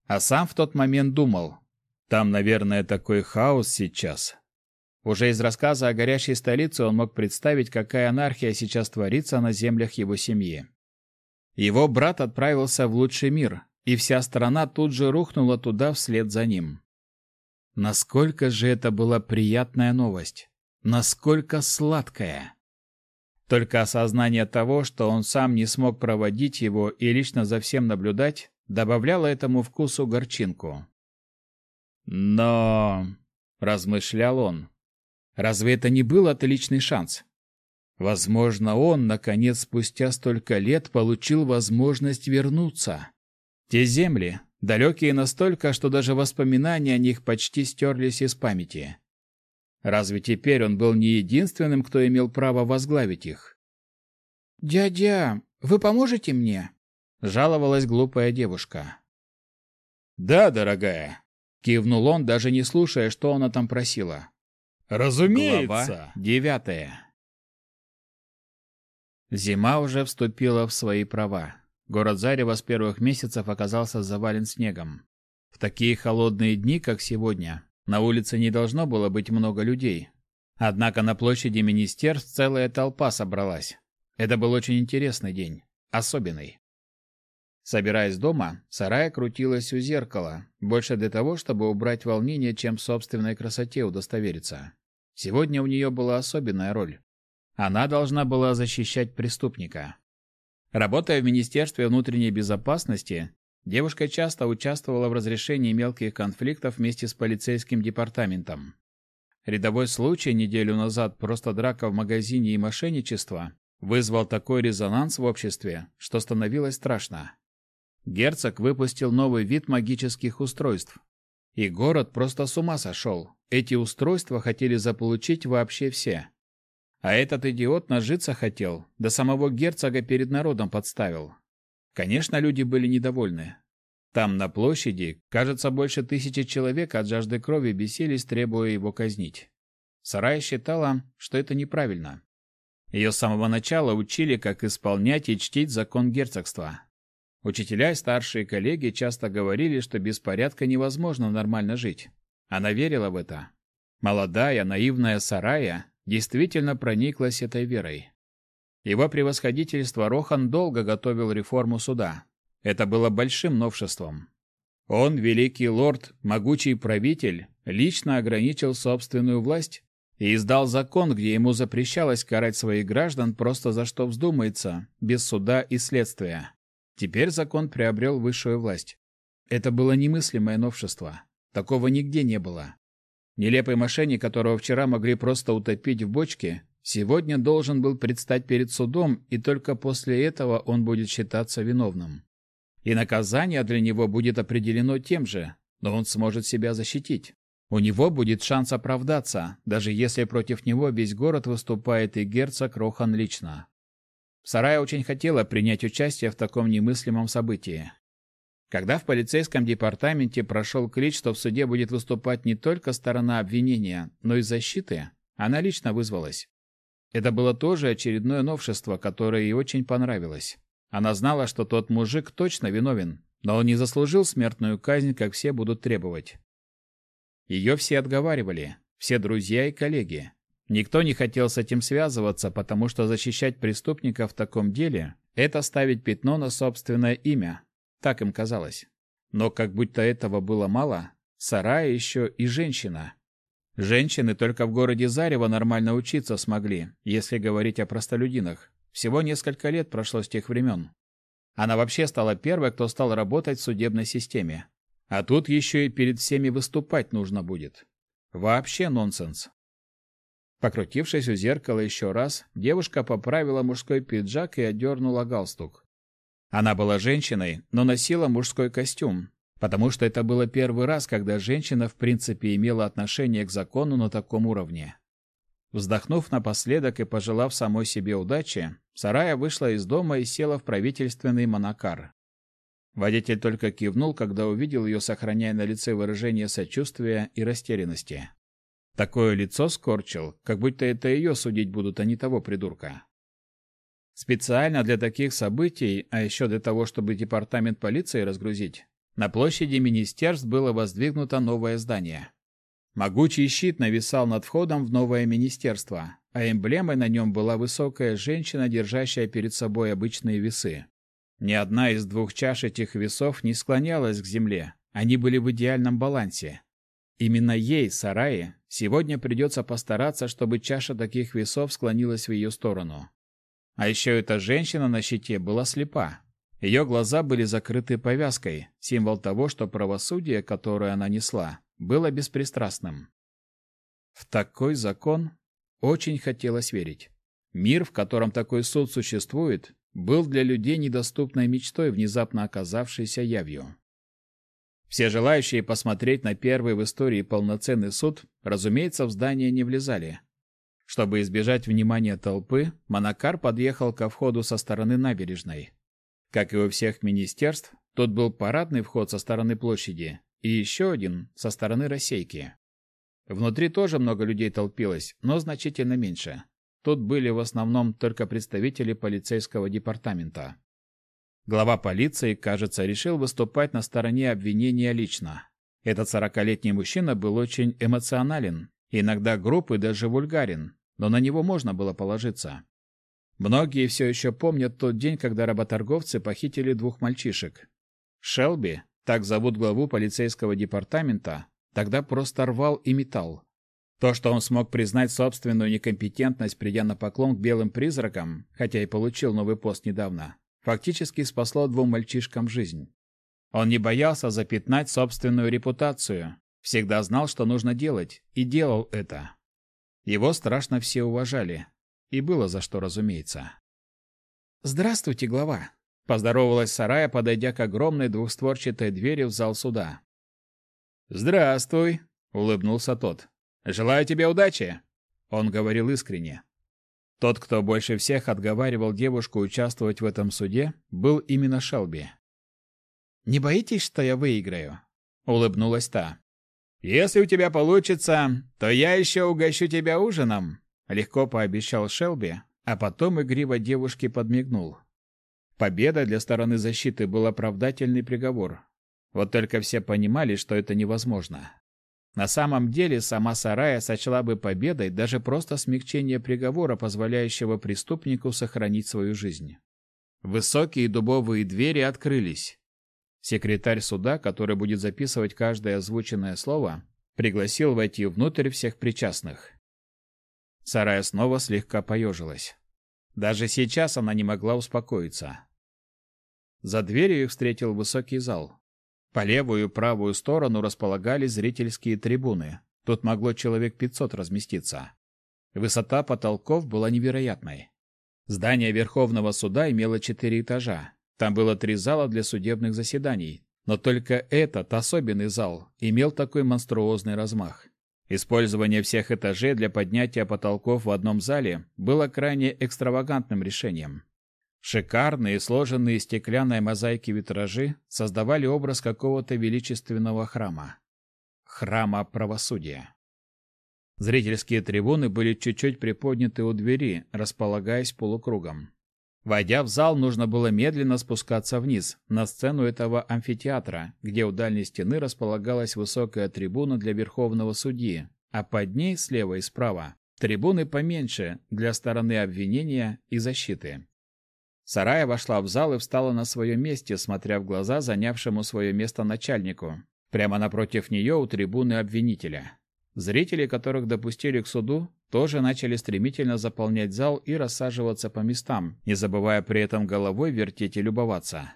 А сам в тот момент думал, там, наверное, такой хаос сейчас. Уже из рассказа о горящей столице он мог представить, какая анархия сейчас творится на землях его семьи. Его брат отправился в лучший мир, и вся страна тут же рухнула туда вслед за ним. Насколько же это была приятная новость! Насколько сладкая! Только осознание того, что он сам не смог проводить его и лично за всем наблюдать, добавляло этому вкусу горчинку. Но, размышлял он, разве это не был отличный шанс? Возможно, он, наконец, спустя столько лет получил возможность вернуться. Те земли, далекие настолько, что даже воспоминания о них почти стерлись из памяти. Разве теперь он был не единственным, кто имел право возглавить их? «Дядя, вы поможете мне?» — жаловалась глупая девушка. «Да, дорогая», — кивнул он, даже не слушая, что она там просила. «Разумеется!» Глава девятая. Зима уже вступила в свои права. Город Зарево с первых месяцев оказался завален снегом. В такие холодные дни, как сегодня, на улице не должно было быть много людей. Однако на площади министерств целая толпа собралась. Это был очень интересный день, особенный. Собираясь дома, Сарая крутилась у зеркала, больше для того, чтобы убрать волнение, чем в собственной красоте удостовериться. Сегодня у нее была особенная роль. Она должна была защищать преступника. Работая в Министерстве внутренней безопасности, Девушка часто участвовала в разрешении мелких конфликтов вместе с полицейским департаментом. Рядовой случай неделю назад, просто драка в магазине и мошенничество, вызвал такой резонанс в обществе, что становилось страшно. Герцог выпустил новый вид магических устройств. И город просто с ума сошел. Эти устройства хотели заполучить вообще все. А этот идиот нажиться хотел, до самого герцога перед народом подставил. Конечно, люди были недовольны. Там, на площади, кажется, больше тысячи человек от жажды крови бесились, требуя его казнить. Сарая считала, что это неправильно. Ее с самого начала учили, как исполнять и чтить закон герцогства. Учителя и старшие коллеги часто говорили, что без порядка невозможно нормально жить. Она верила в это. Молодая, наивная Сарая действительно прониклась этой верой. Его превосходительство Рохан долго готовил реформу суда. Это было большим новшеством. Он, великий лорд, могучий правитель, лично ограничил собственную власть и издал закон, где ему запрещалось карать своих граждан просто за что вздумается, без суда и следствия. Теперь закон приобрел высшую власть. Это было немыслимое новшество. Такого нигде не было. Нелепый мошенник, которого вчера могли просто утопить в бочке, Сегодня должен был предстать перед судом, и только после этого он будет считаться виновным. И наказание для него будет определено тем же, но он сможет себя защитить. У него будет шанс оправдаться, даже если против него весь город выступает и герцог Рохан лично. Сарая очень хотела принять участие в таком немыслимом событии. Когда в полицейском департаменте прошел клич, что в суде будет выступать не только сторона обвинения, но и защиты, она лично вызвалась. Это было тоже очередное новшество, которое ей очень понравилось. Она знала, что тот мужик точно виновен, но он не заслужил смертную казнь, как все будут требовать. Ее все отговаривали, все друзья и коллеги. Никто не хотел с этим связываться, потому что защищать преступника в таком деле – это ставить пятно на собственное имя. Так им казалось. Но как будто этого было мало, Сарая еще и женщина. Женщины только в городе Зарево нормально учиться смогли, если говорить о простолюдинах. Всего несколько лет прошло с тех времен. Она вообще стала первой, кто стал работать в судебной системе. А тут еще и перед всеми выступать нужно будет. Вообще нонсенс. Покрутившись у зеркала еще раз, девушка поправила мужской пиджак и одернула галстук. Она была женщиной, но носила мужской костюм, потому что это было первый раз, когда женщина в принципе имела отношение к закону на таком уровне. Вздохнув напоследок и пожелав самой себе удачи, Сарая вышла из дома и села в правительственный монокар. Водитель только кивнул, когда увидел ее, сохраняя на лице выражение сочувствия и растерянности. Такое лицо скорчил, как будто это ее судить будут, а не того придурка. Специально для таких событий, а еще для того, чтобы департамент полиции разгрузить, на площади министерств было воздвигнуто новое здание. Могучий щит нависал над входом в новое министерство, а эмблемой на нем была высокая женщина, держащая перед собой обычные весы. Ни одна из двух чаш этих весов не склонялась к земле, они были в идеальном балансе. Именно ей, Сарае, сегодня придется постараться, чтобы чаша таких весов склонилась в ее сторону. А еще эта женщина на щите была слепа. Ее глаза были закрыты повязкой, символ того, что правосудие, которое она несла, было беспристрастным. В такой закон очень хотелось верить. Мир, в котором такой суд существует, был для людей недоступной мечтой, внезапно оказавшейся явью. Все желающие посмотреть на первый в истории полноценный суд, разумеется, в здание не влезали. Чтобы избежать внимания толпы, Монакар подъехал ко входу со стороны набережной. Как и у всех министерств, тут был парадный вход со стороны площади, и еще один со стороны рассейки. Внутри тоже много людей толпилось, но значительно меньше. Тут были в основном только представители полицейского департамента. Глава полиции, кажется, решил выступать на стороне обвинения лично. Этот сорокалетний мужчина был очень эмоционален, иногда груб и даже вульгарен, но на него можно было положиться. Многие все еще помнят тот день, когда работорговцы похитили двух мальчишек. Шелби, так зовут главу полицейского департамента, тогда просто рвал и метал. То, что он смог признать собственную некомпетентность, придя на поклон к белым призракам, хотя и получил новый пост недавно, фактически спасло двум мальчишкам жизнь. Он не боялся запятнать собственную репутацию, всегда знал, что нужно делать, и делал это. Его страшно все уважали, и было за что, разумеется. «Здравствуйте, глава!» Поздоровалась Сарая, подойдя к огромной двухстворчатой двери в зал суда. «Здравствуй», — улыбнулся тот. «Желаю тебе удачи», — он говорил искренне. Тот, кто больше всех отговаривал девушку участвовать в этом суде, был именно Шелби. «Не боитесь, что я выиграю?» — улыбнулась та. «Если у тебя получится, то я еще угощу тебя ужином», — легко пообещал Шелби, а потом игриво девушке подмигнул. Победа для стороны защиты был оправдательный приговор. Вот только все понимали, что это невозможно. На самом деле сама Сарая сочла бы победой даже просто смягчение приговора, позволяющего преступнику сохранить свою жизнь. Высокие дубовые двери открылись. Секретарь суда, который будет записывать каждое озвученное слово, пригласил войти внутрь всех причастных. Сарая снова слегка поежилась. Даже сейчас она не могла успокоиться. За дверью их встретил высокий зал. По левую и правую сторону располагались зрительские трибуны. Тут могло человек 500 разместиться. Высота потолков была невероятной. Здание Верховного суда имело четыре этажа. Там было три зала для судебных заседаний, но только этот особенный зал имел такой монструозный размах. Использование всех этажей для поднятия потолков в одном зале было крайне экстравагантным решением. Шикарные, сложенные из стеклянной мозаики витражи создавали образ какого-то величественного храма. Храма правосудия. Зрительские трибуны были чуть-чуть приподняты у двери, располагаясь полукругом. Войдя в зал, нужно было медленно спускаться вниз, на сцену этого амфитеатра, где у дальней стены располагалась высокая трибуна для верховного судьи, а под ней, слева и справа, трибуны поменьше для стороны обвинения и защиты. Сарая вошла в зал и встала на своем месте, смотря в глаза занявшему свое место начальнику. Прямо напротив нее у трибуны обвинителя. Зрители, которых допустили к суду, тоже начали стремительно заполнять зал и рассаживаться по местам, не забывая при этом головой вертеть и любоваться.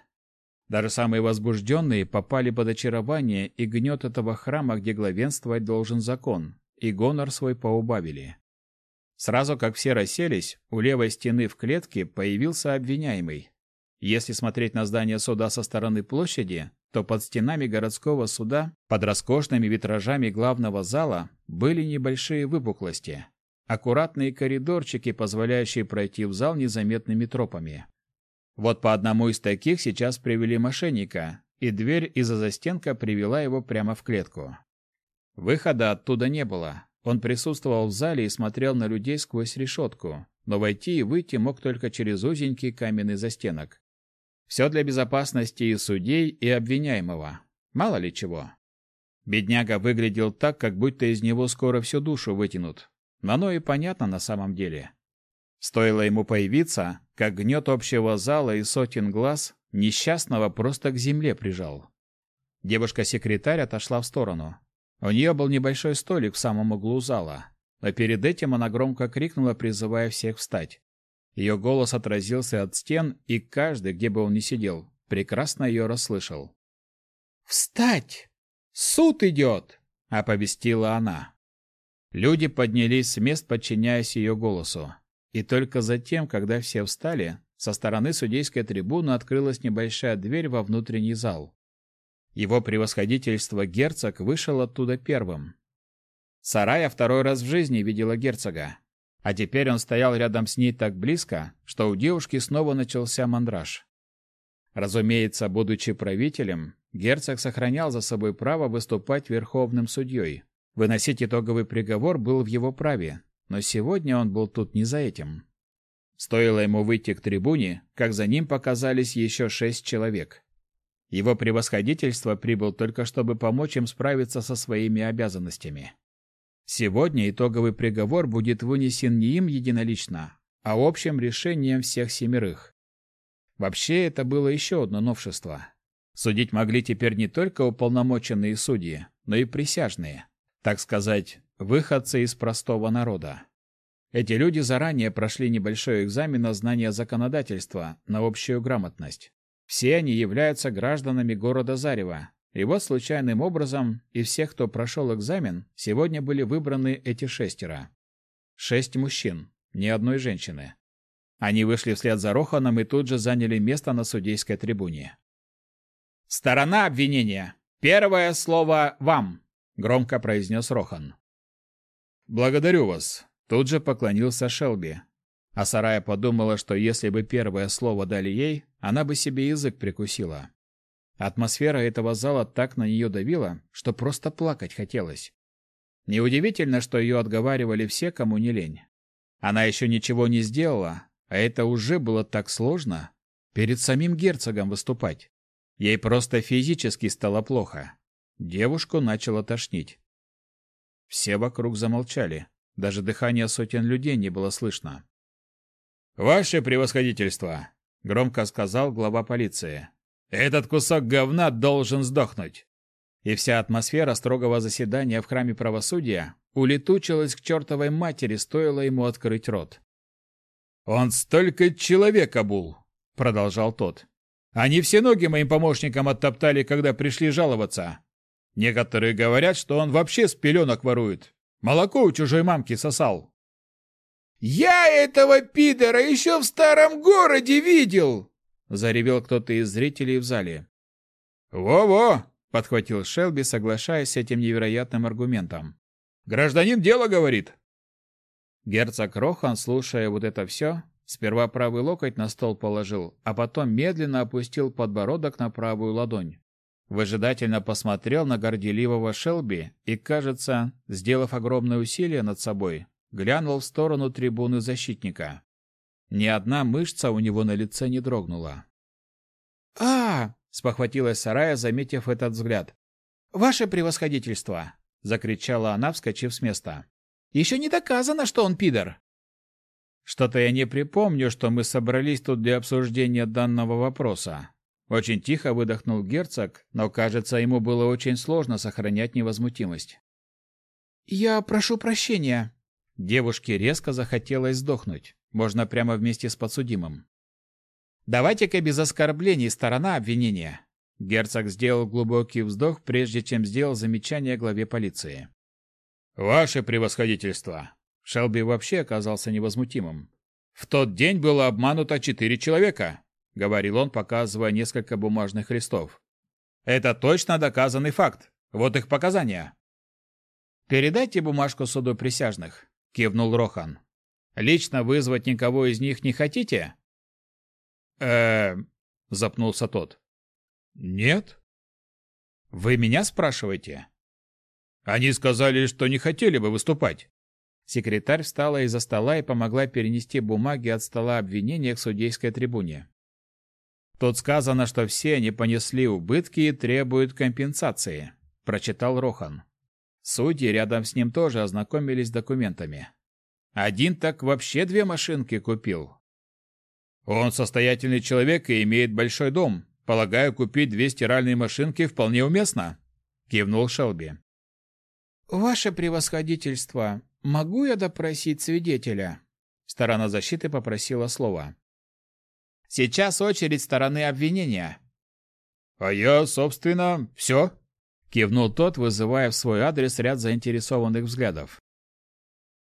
Даже самые возбужденные попали под очарование и гнет этого храма, где главенствовать должен закон, и гонор свой поубавили. Сразу как все расселись, у левой стены в клетке появился обвиняемый. Если смотреть на здание суда со стороны площади, то под стенами городского суда, под роскошными витражами главного зала, были небольшие выпуклости. Аккуратные коридорчики, позволяющие пройти в зал незаметными тропами. Вот по одному из таких сейчас привели мошенника, и дверь из-за застенка привела его прямо в клетку. Выхода оттуда не было, он присутствовал в зале и смотрел на людей сквозь решетку, но войти и выйти мог только через узенький каменный застенок. Все для безопасности и судей, и обвиняемого. Мало ли чего. Бедняга выглядел так, как будто из него скоро всю душу вытянут. Но оно и понятно на самом деле. Стоило ему появиться, как гнет общего зала и сотен глаз несчастного просто к земле прижал. Девушка-секретарь отошла в сторону. У нее был небольшой столик в самом углу зала, но перед этим она громко крикнула, призывая всех встать. Ее голос отразился от стен, и каждый, где бы он ни сидел, прекрасно ее расслышал. «Встать! Суд идет!» — оповестила она. Люди поднялись с мест, подчиняясь ее голосу. И только затем, когда все встали, со стороны судейской трибуны открылась небольшая дверь во внутренний зал. Его превосходительство герцог вышел оттуда первым. Сарая второй раз в жизни видела герцога. А теперь он стоял рядом с ней так близко, что у девушки снова начался мандраж. Разумеется, будучи правителем, герцог сохранял за собой право выступать верховным судьей. Выносить итоговый приговор был в его праве, но сегодня он был тут не за этим. Стоило ему выйти к трибуне, как за ним показались еще шесть человек. Его превосходительство прибыл только чтобы помочь им справиться со своими обязанностями. Сегодня итоговый приговор будет вынесен не им единолично, а общим решением всех семерых. Вообще, это было еще одно новшество. Судить могли теперь не только уполномоченные судьи, но и присяжные, так сказать, выходцы из простого народа. Эти люди заранее прошли небольшой экзамен на знание законодательства, на общую грамотность. Все они являются гражданами города Зарева. И вот случайным образом из всех, кто прошел экзамен, сегодня были выбраны эти шестеро. Шесть мужчин, ни одной женщины. Они вышли вслед за Роханом и тут же заняли место на судейской трибуне. «Сторона обвинения. Первое слово вам», — громко произнес Рохан. «Благодарю вас», — тут же поклонился Шелби, а Сарая подумала, что если бы первое слово дали ей, она бы себе язык прикусила. Атмосфера этого зала так на нее давила, что просто плакать хотелось. Неудивительно, что ее отговаривали все, кому не лень. Она еще ничего не сделала, а это уже было так сложно. Перед самим герцогом выступать. Ей просто физически стало плохо. Девушку начало тошнить. Все вокруг замолчали. Даже дыхание сотен людей не было слышно. «Ваше превосходительство!» — громко сказал глава полиции. «Этот кусок говна должен сдохнуть!» И вся атмосфера строгого заседания в храме правосудия улетучилась к чертовой матери, стоило ему открыть рот. «Он столько человек обул!» — продолжал тот. «Они все ноги моим помощникам оттоптали, когда пришли жаловаться. Некоторые говорят, что он вообще с пеленок ворует. Молоко у чужой мамки сосал. «Я этого пидора еще в старом городе видел!» — заревел кто-то из зрителей в зале. «Во-во!» — подхватил Шелби, соглашаясь с этим невероятным аргументом. «Гражданин дело говорит!» Герцог Рохан, слушая вот это все, сперва правый локоть на стол положил, а потом медленно опустил подбородок на правую ладонь. Выжидательно посмотрел на горделивого Шелби и, кажется, сделав огромное усилие над собой, глянул в сторону трибуны защитника. Ни одна мышца у него на лице не дрогнула. «А!» — спохватилась Сарая, заметив этот взгляд. «Ваше превосходительство!» — закричала она, вскочив с места. «Еще не доказано, что он пидор!» «Что-то я не припомню, что мы собрались тут для обсуждения данного вопроса», очень тихо выдохнул герцог, но, кажется, ему было очень сложно сохранять невозмутимость. «Я прошу прощения». Девушке резко захотелось сдохнуть. Можно прямо вместе с подсудимым. «Давайте-ка без оскорблений сторона обвинения». Герцог сделал глубокий вздох, прежде чем сделал замечание главе полиции. «Ваше превосходительство!» Шелби вообще оказался невозмутимым. «В тот день было обмануто четыре человека. — говорил он, показывая несколько бумажных листов. «Это точно доказанный факт. Вот их показания». «Передайте бумажку суду присяжных», — кивнул Рохан. «Лично вызвать никого из них не хотите?» э запнулся тот. «Нет». «Вы меня спрашиваете?» «Они сказали, что не хотели бы выступать». Секретарь встала из-за стола и помогла перенести бумаги от стола обвинения к судейской трибуне. Тут сказано, что все они понесли убытки и требуют компенсации, прочитал Рохан. Судьи рядом с ним тоже ознакомились с документами. Один так вообще две машинки купил. Он состоятельный человек и имеет большой дом. Полагаю, купить две стиральные машинки вполне уместно, кивнул Шелби. Ваше превосходительство, могу я допросить свидетеля? Сторона защиты попросила слова. Сейчас очередь стороны обвинения. А я, собственно, все. Кивнул тот, вызывая в свой адрес ряд заинтересованных взглядов.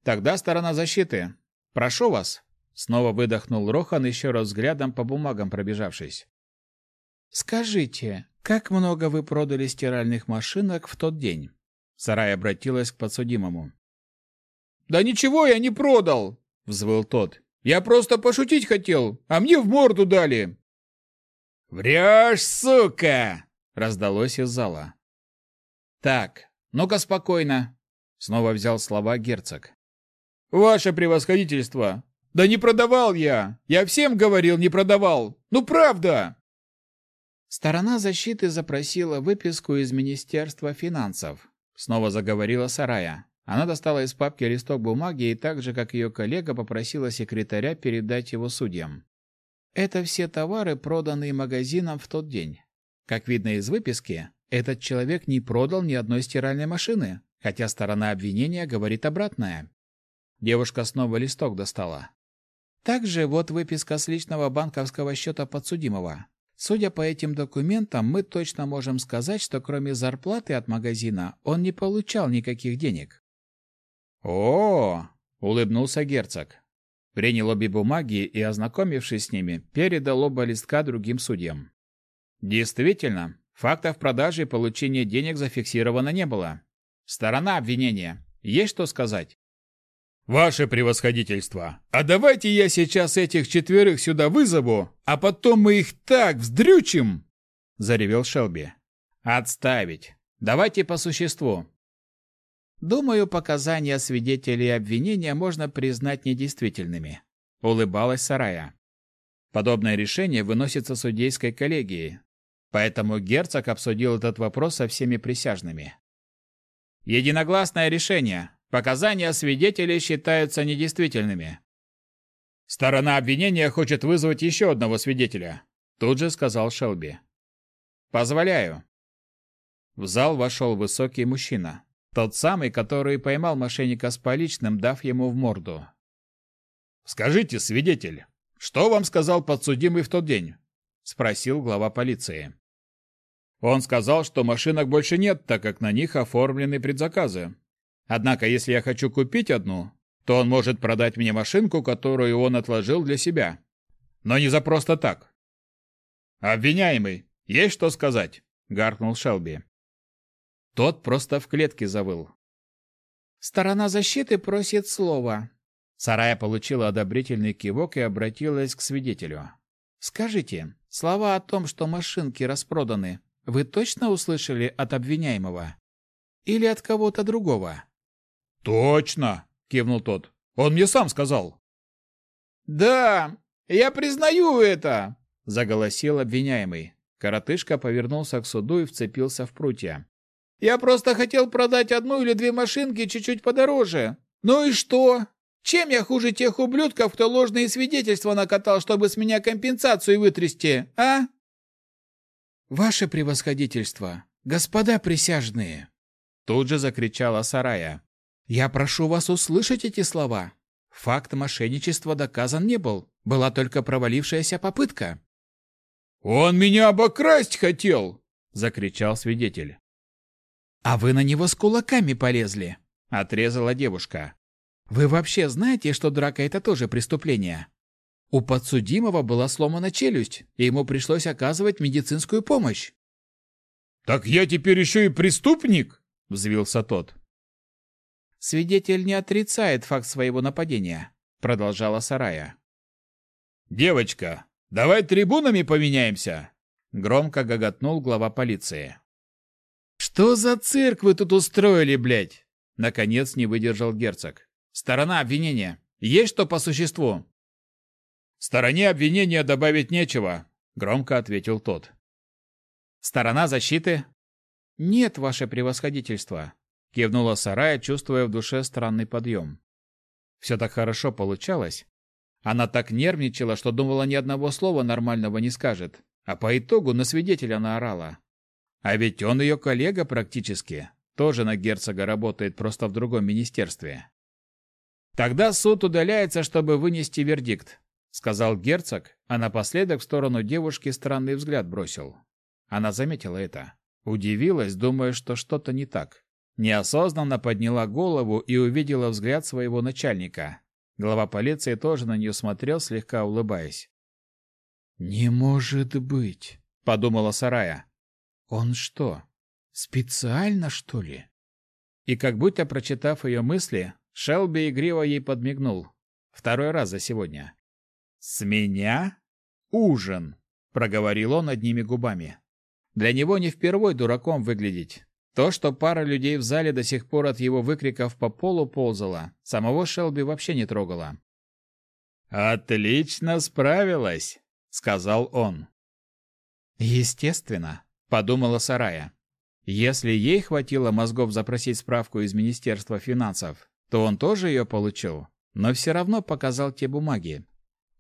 Тогда сторона защиты. Прошу вас. Снова выдохнул Рохан, еще раз взглядом по бумагам пробежавшись. Скажите, как много вы продали стиральных машинок в тот день? Сарай обратилась к подсудимому. Да ничего я не продал, взвыл тот. Я просто пошутить хотел, а мне в морду дали. Врешь, сука, раздалось из зала. Так, ну-ка спокойно, снова взял слова герцог. Ваше превосходительство. Да не продавал я. Я всем говорил, не продавал. Ну правда. Сторона защиты запросила выписку из Министерства финансов, снова заговорила Сарая. Она достала из папки листок бумаги и так же, как ее коллега, попросила секретаря передать его судьям. Это все товары, проданные магазином в тот день. Как видно из выписки, этот человек не продал ни одной стиральной машины, хотя сторона обвинения говорит обратное. Девушка снова листок достала. Также вот выписка с личного банковского счета подсудимого. Судя по этим документам, мы точно можем сказать, что кроме зарплаты от магазина он не получал никаких денег. О, улыбнулся герцог. Принял обе бумаги и, ознакомившись с ними, передал оба листка другим судьям. Действительно, фактов продажи и получения денег зафиксировано не было. Сторона обвинения. Есть что сказать? Ваше превосходительство, а давайте я сейчас этих четверых сюда вызову, а потом мы их так вздрючим, заревел Шелби. Отставить. Давайте по существу. Думаю, показания свидетелей обвинения можно признать недействительными, улыбалась Сарая. Подобное решение выносится судейской коллегией, поэтому герцог обсудил этот вопрос со всеми присяжными. Единогласное решение. Показания свидетелей считаются недействительными. Сторона обвинения хочет вызвать еще одного свидетеля, тут же сказал Шелби. Позволяю. В зал вошел высокий мужчина. Тот самый, который поймал мошенника с поличным, дав ему в морду. «Скажите, свидетель, что вам сказал подсудимый в тот день?» – спросил глава полиции. Он сказал, что машинок больше нет, так как на них оформлены предзаказы. Однако, если я хочу купить одну, то он может продать мне машинку, которую он отложил для себя. Но не за просто так. «Обвиняемый, есть что сказать?» – гаркнул Шелби. Тот просто в клетке завыл. «Сторона защиты просит слова». Сарая получила одобрительный кивок и обратилась к свидетелю. «Скажите, слова о том, что машинки распроданы, вы точно услышали от обвиняемого? Или от кого-то другого?» «Точно!» — кивнул тот. «Он мне сам сказал». «Да, я признаю это!» — заголосил обвиняемый. Коротышка повернулся к суду и вцепился в прутья. «Я просто хотел продать одну или две машинки чуть-чуть подороже. Ну и что? Чем я хуже тех ублюдков, кто ложные свидетельства накатал, чтобы с меня компенсацию вытрясти, а?» «Ваше превосходительство, господа присяжные!» Тут же закричала Сарая. «Я прошу вас услышать эти слова. Факт мошенничества доказан не был, была только провалившаяся попытка». «Он меня обокрасть хотел!» — закричал свидетель. «А вы на него с кулаками полезли!» — отрезала девушка. «Вы вообще знаете, что драка — это тоже преступление? У подсудимого была сломана челюсть, и ему пришлось оказывать медицинскую помощь. «Так я теперь еще и преступник?» — взвился тот. «Свидетель не отрицает факт своего нападения», — продолжала Сарая. «Девочка, давай трибунами поменяемся!» — громко гоготнул глава полиции. «Что за цирк вы тут устроили, блядь?» Наконец не выдержал герцог. «Сторона обвинения. Есть что по существу?» «Стороне обвинения добавить нечего», — громко ответил тот. «Сторона защиты?» «Нет, ваше превосходительство», — кивнула Сарая, чувствуя в душе странный подъем. Все так хорошо получалось. Она так нервничала, что думала ни одного слова нормального не скажет, а по итогу на свидетеля наорала. А ведь он ее коллега практически, тоже на герцога работает, просто в другом министерстве. Тогда суд удаляется, чтобы вынести вердикт. — сказал герцог, а напоследок в сторону девушки странный взгляд бросил. Она заметила это. Удивилась, думая, что что-то не так. Неосознанно подняла голову и увидела взгляд своего начальника. Глава полиции тоже на нее смотрел, слегка улыбаясь. «Не может быть!» — подумала Сарая. «Он что, специально, что ли?» И как будто прочитав ее мысли, Шелби игриво ей подмигнул. Второй раз за сегодня. «С меня? Ужин!» — проговорил он одними губами. Для него не впервой дураком выглядеть. То, что пара людей в зале до сих пор от его выкриков по полу ползала, самого Шелби вообще не трогала. «Отлично справилась!» — сказал он. «Естественно», — подумала Сарая. «Если ей хватило мозгов запросить справку из Министерства финансов, то он тоже ее получил, но все равно показал те бумаги,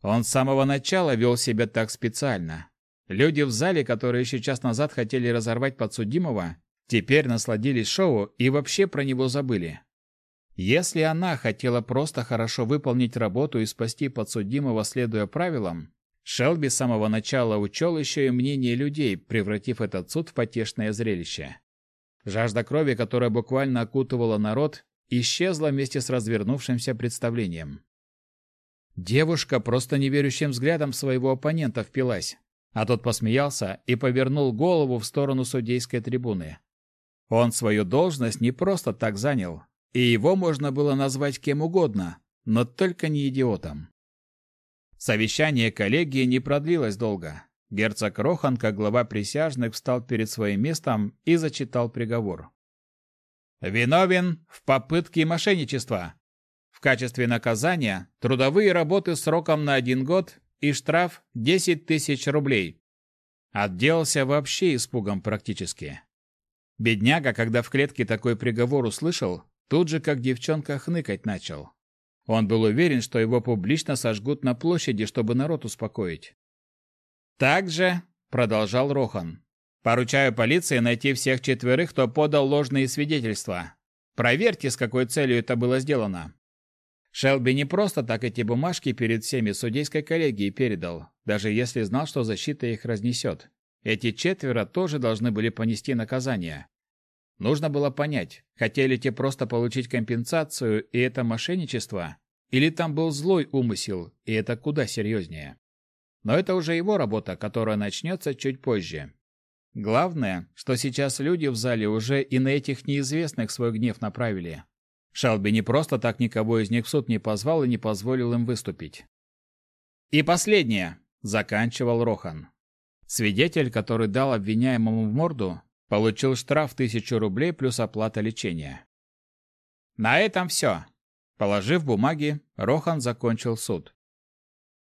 он с самого начала вел себя так специально. Люди в зале, которые еще час назад хотели разорвать подсудимого, теперь насладились шоу и вообще про него забыли. Если она хотела просто хорошо выполнить работу и спасти подсудимого, следуя правилам, Шелби с самого начала учел еще и мнение людей, превратив этот суд в потешное зрелище. Жажда крови, которая буквально окутывала народ, исчезла вместе с развернувшимся представлением. Девушка просто неверящим взглядом своего оппонента впилась, а тот посмеялся и повернул голову в сторону судейской трибуны. Он свою должность не просто так занял, и его можно было назвать кем угодно, но только не идиотом. Совещание коллегии не продлилось долго. Герцог Рохан, как глава присяжных, встал перед своим местом и зачитал приговор. «Виновен в попытке мошенничества. В качестве наказания трудовые работы сроком на один год и штраф 10 тысяч рублей. Отделался вообще испугом практически. Бедняга, когда в клетке такой приговор услышал, тут же как девчонка хныкать начал. Он был уверен, что его публично сожгут на площади, чтобы народ успокоить. «Также», — продолжал Рохан, — «поручаю полиции найти всех четверых, кто подал ложные свидетельства. Проверьте, с какой целью это было сделано. Шелби не просто так эти бумажки перед всеми судейской коллегией передал, даже если знал, что защита их разнесет. Эти четверо тоже должны были понести наказание. Нужно было понять, хотели те просто получить компенсацию, и это мошенничество, или там был злой умысел, и это куда серьезнее. Но это уже его работа, которая начнется чуть позже. Главное, что сейчас люди в зале уже и на этих неизвестных свой гнев направили. Шелби не просто так никого из них в суд не позвал и не позволил им выступить. «И последнее», — заканчивал Рохан. Свидетель, который дал обвиняемому в морду, получил штраф тысячу рублей плюс оплата лечения. На этом все. Положив бумаги, Рохан закончил суд.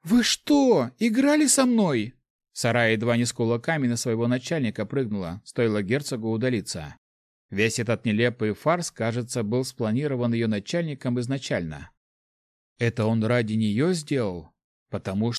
«Вы что, играли со мной?» Сарая едва не с кулаками на своего начальника прыгнула, стоило герцогу удалиться. Весь этот нелепый фарс, кажется, был спланирован ее начальником изначально. Это он ради нее сделал? Потому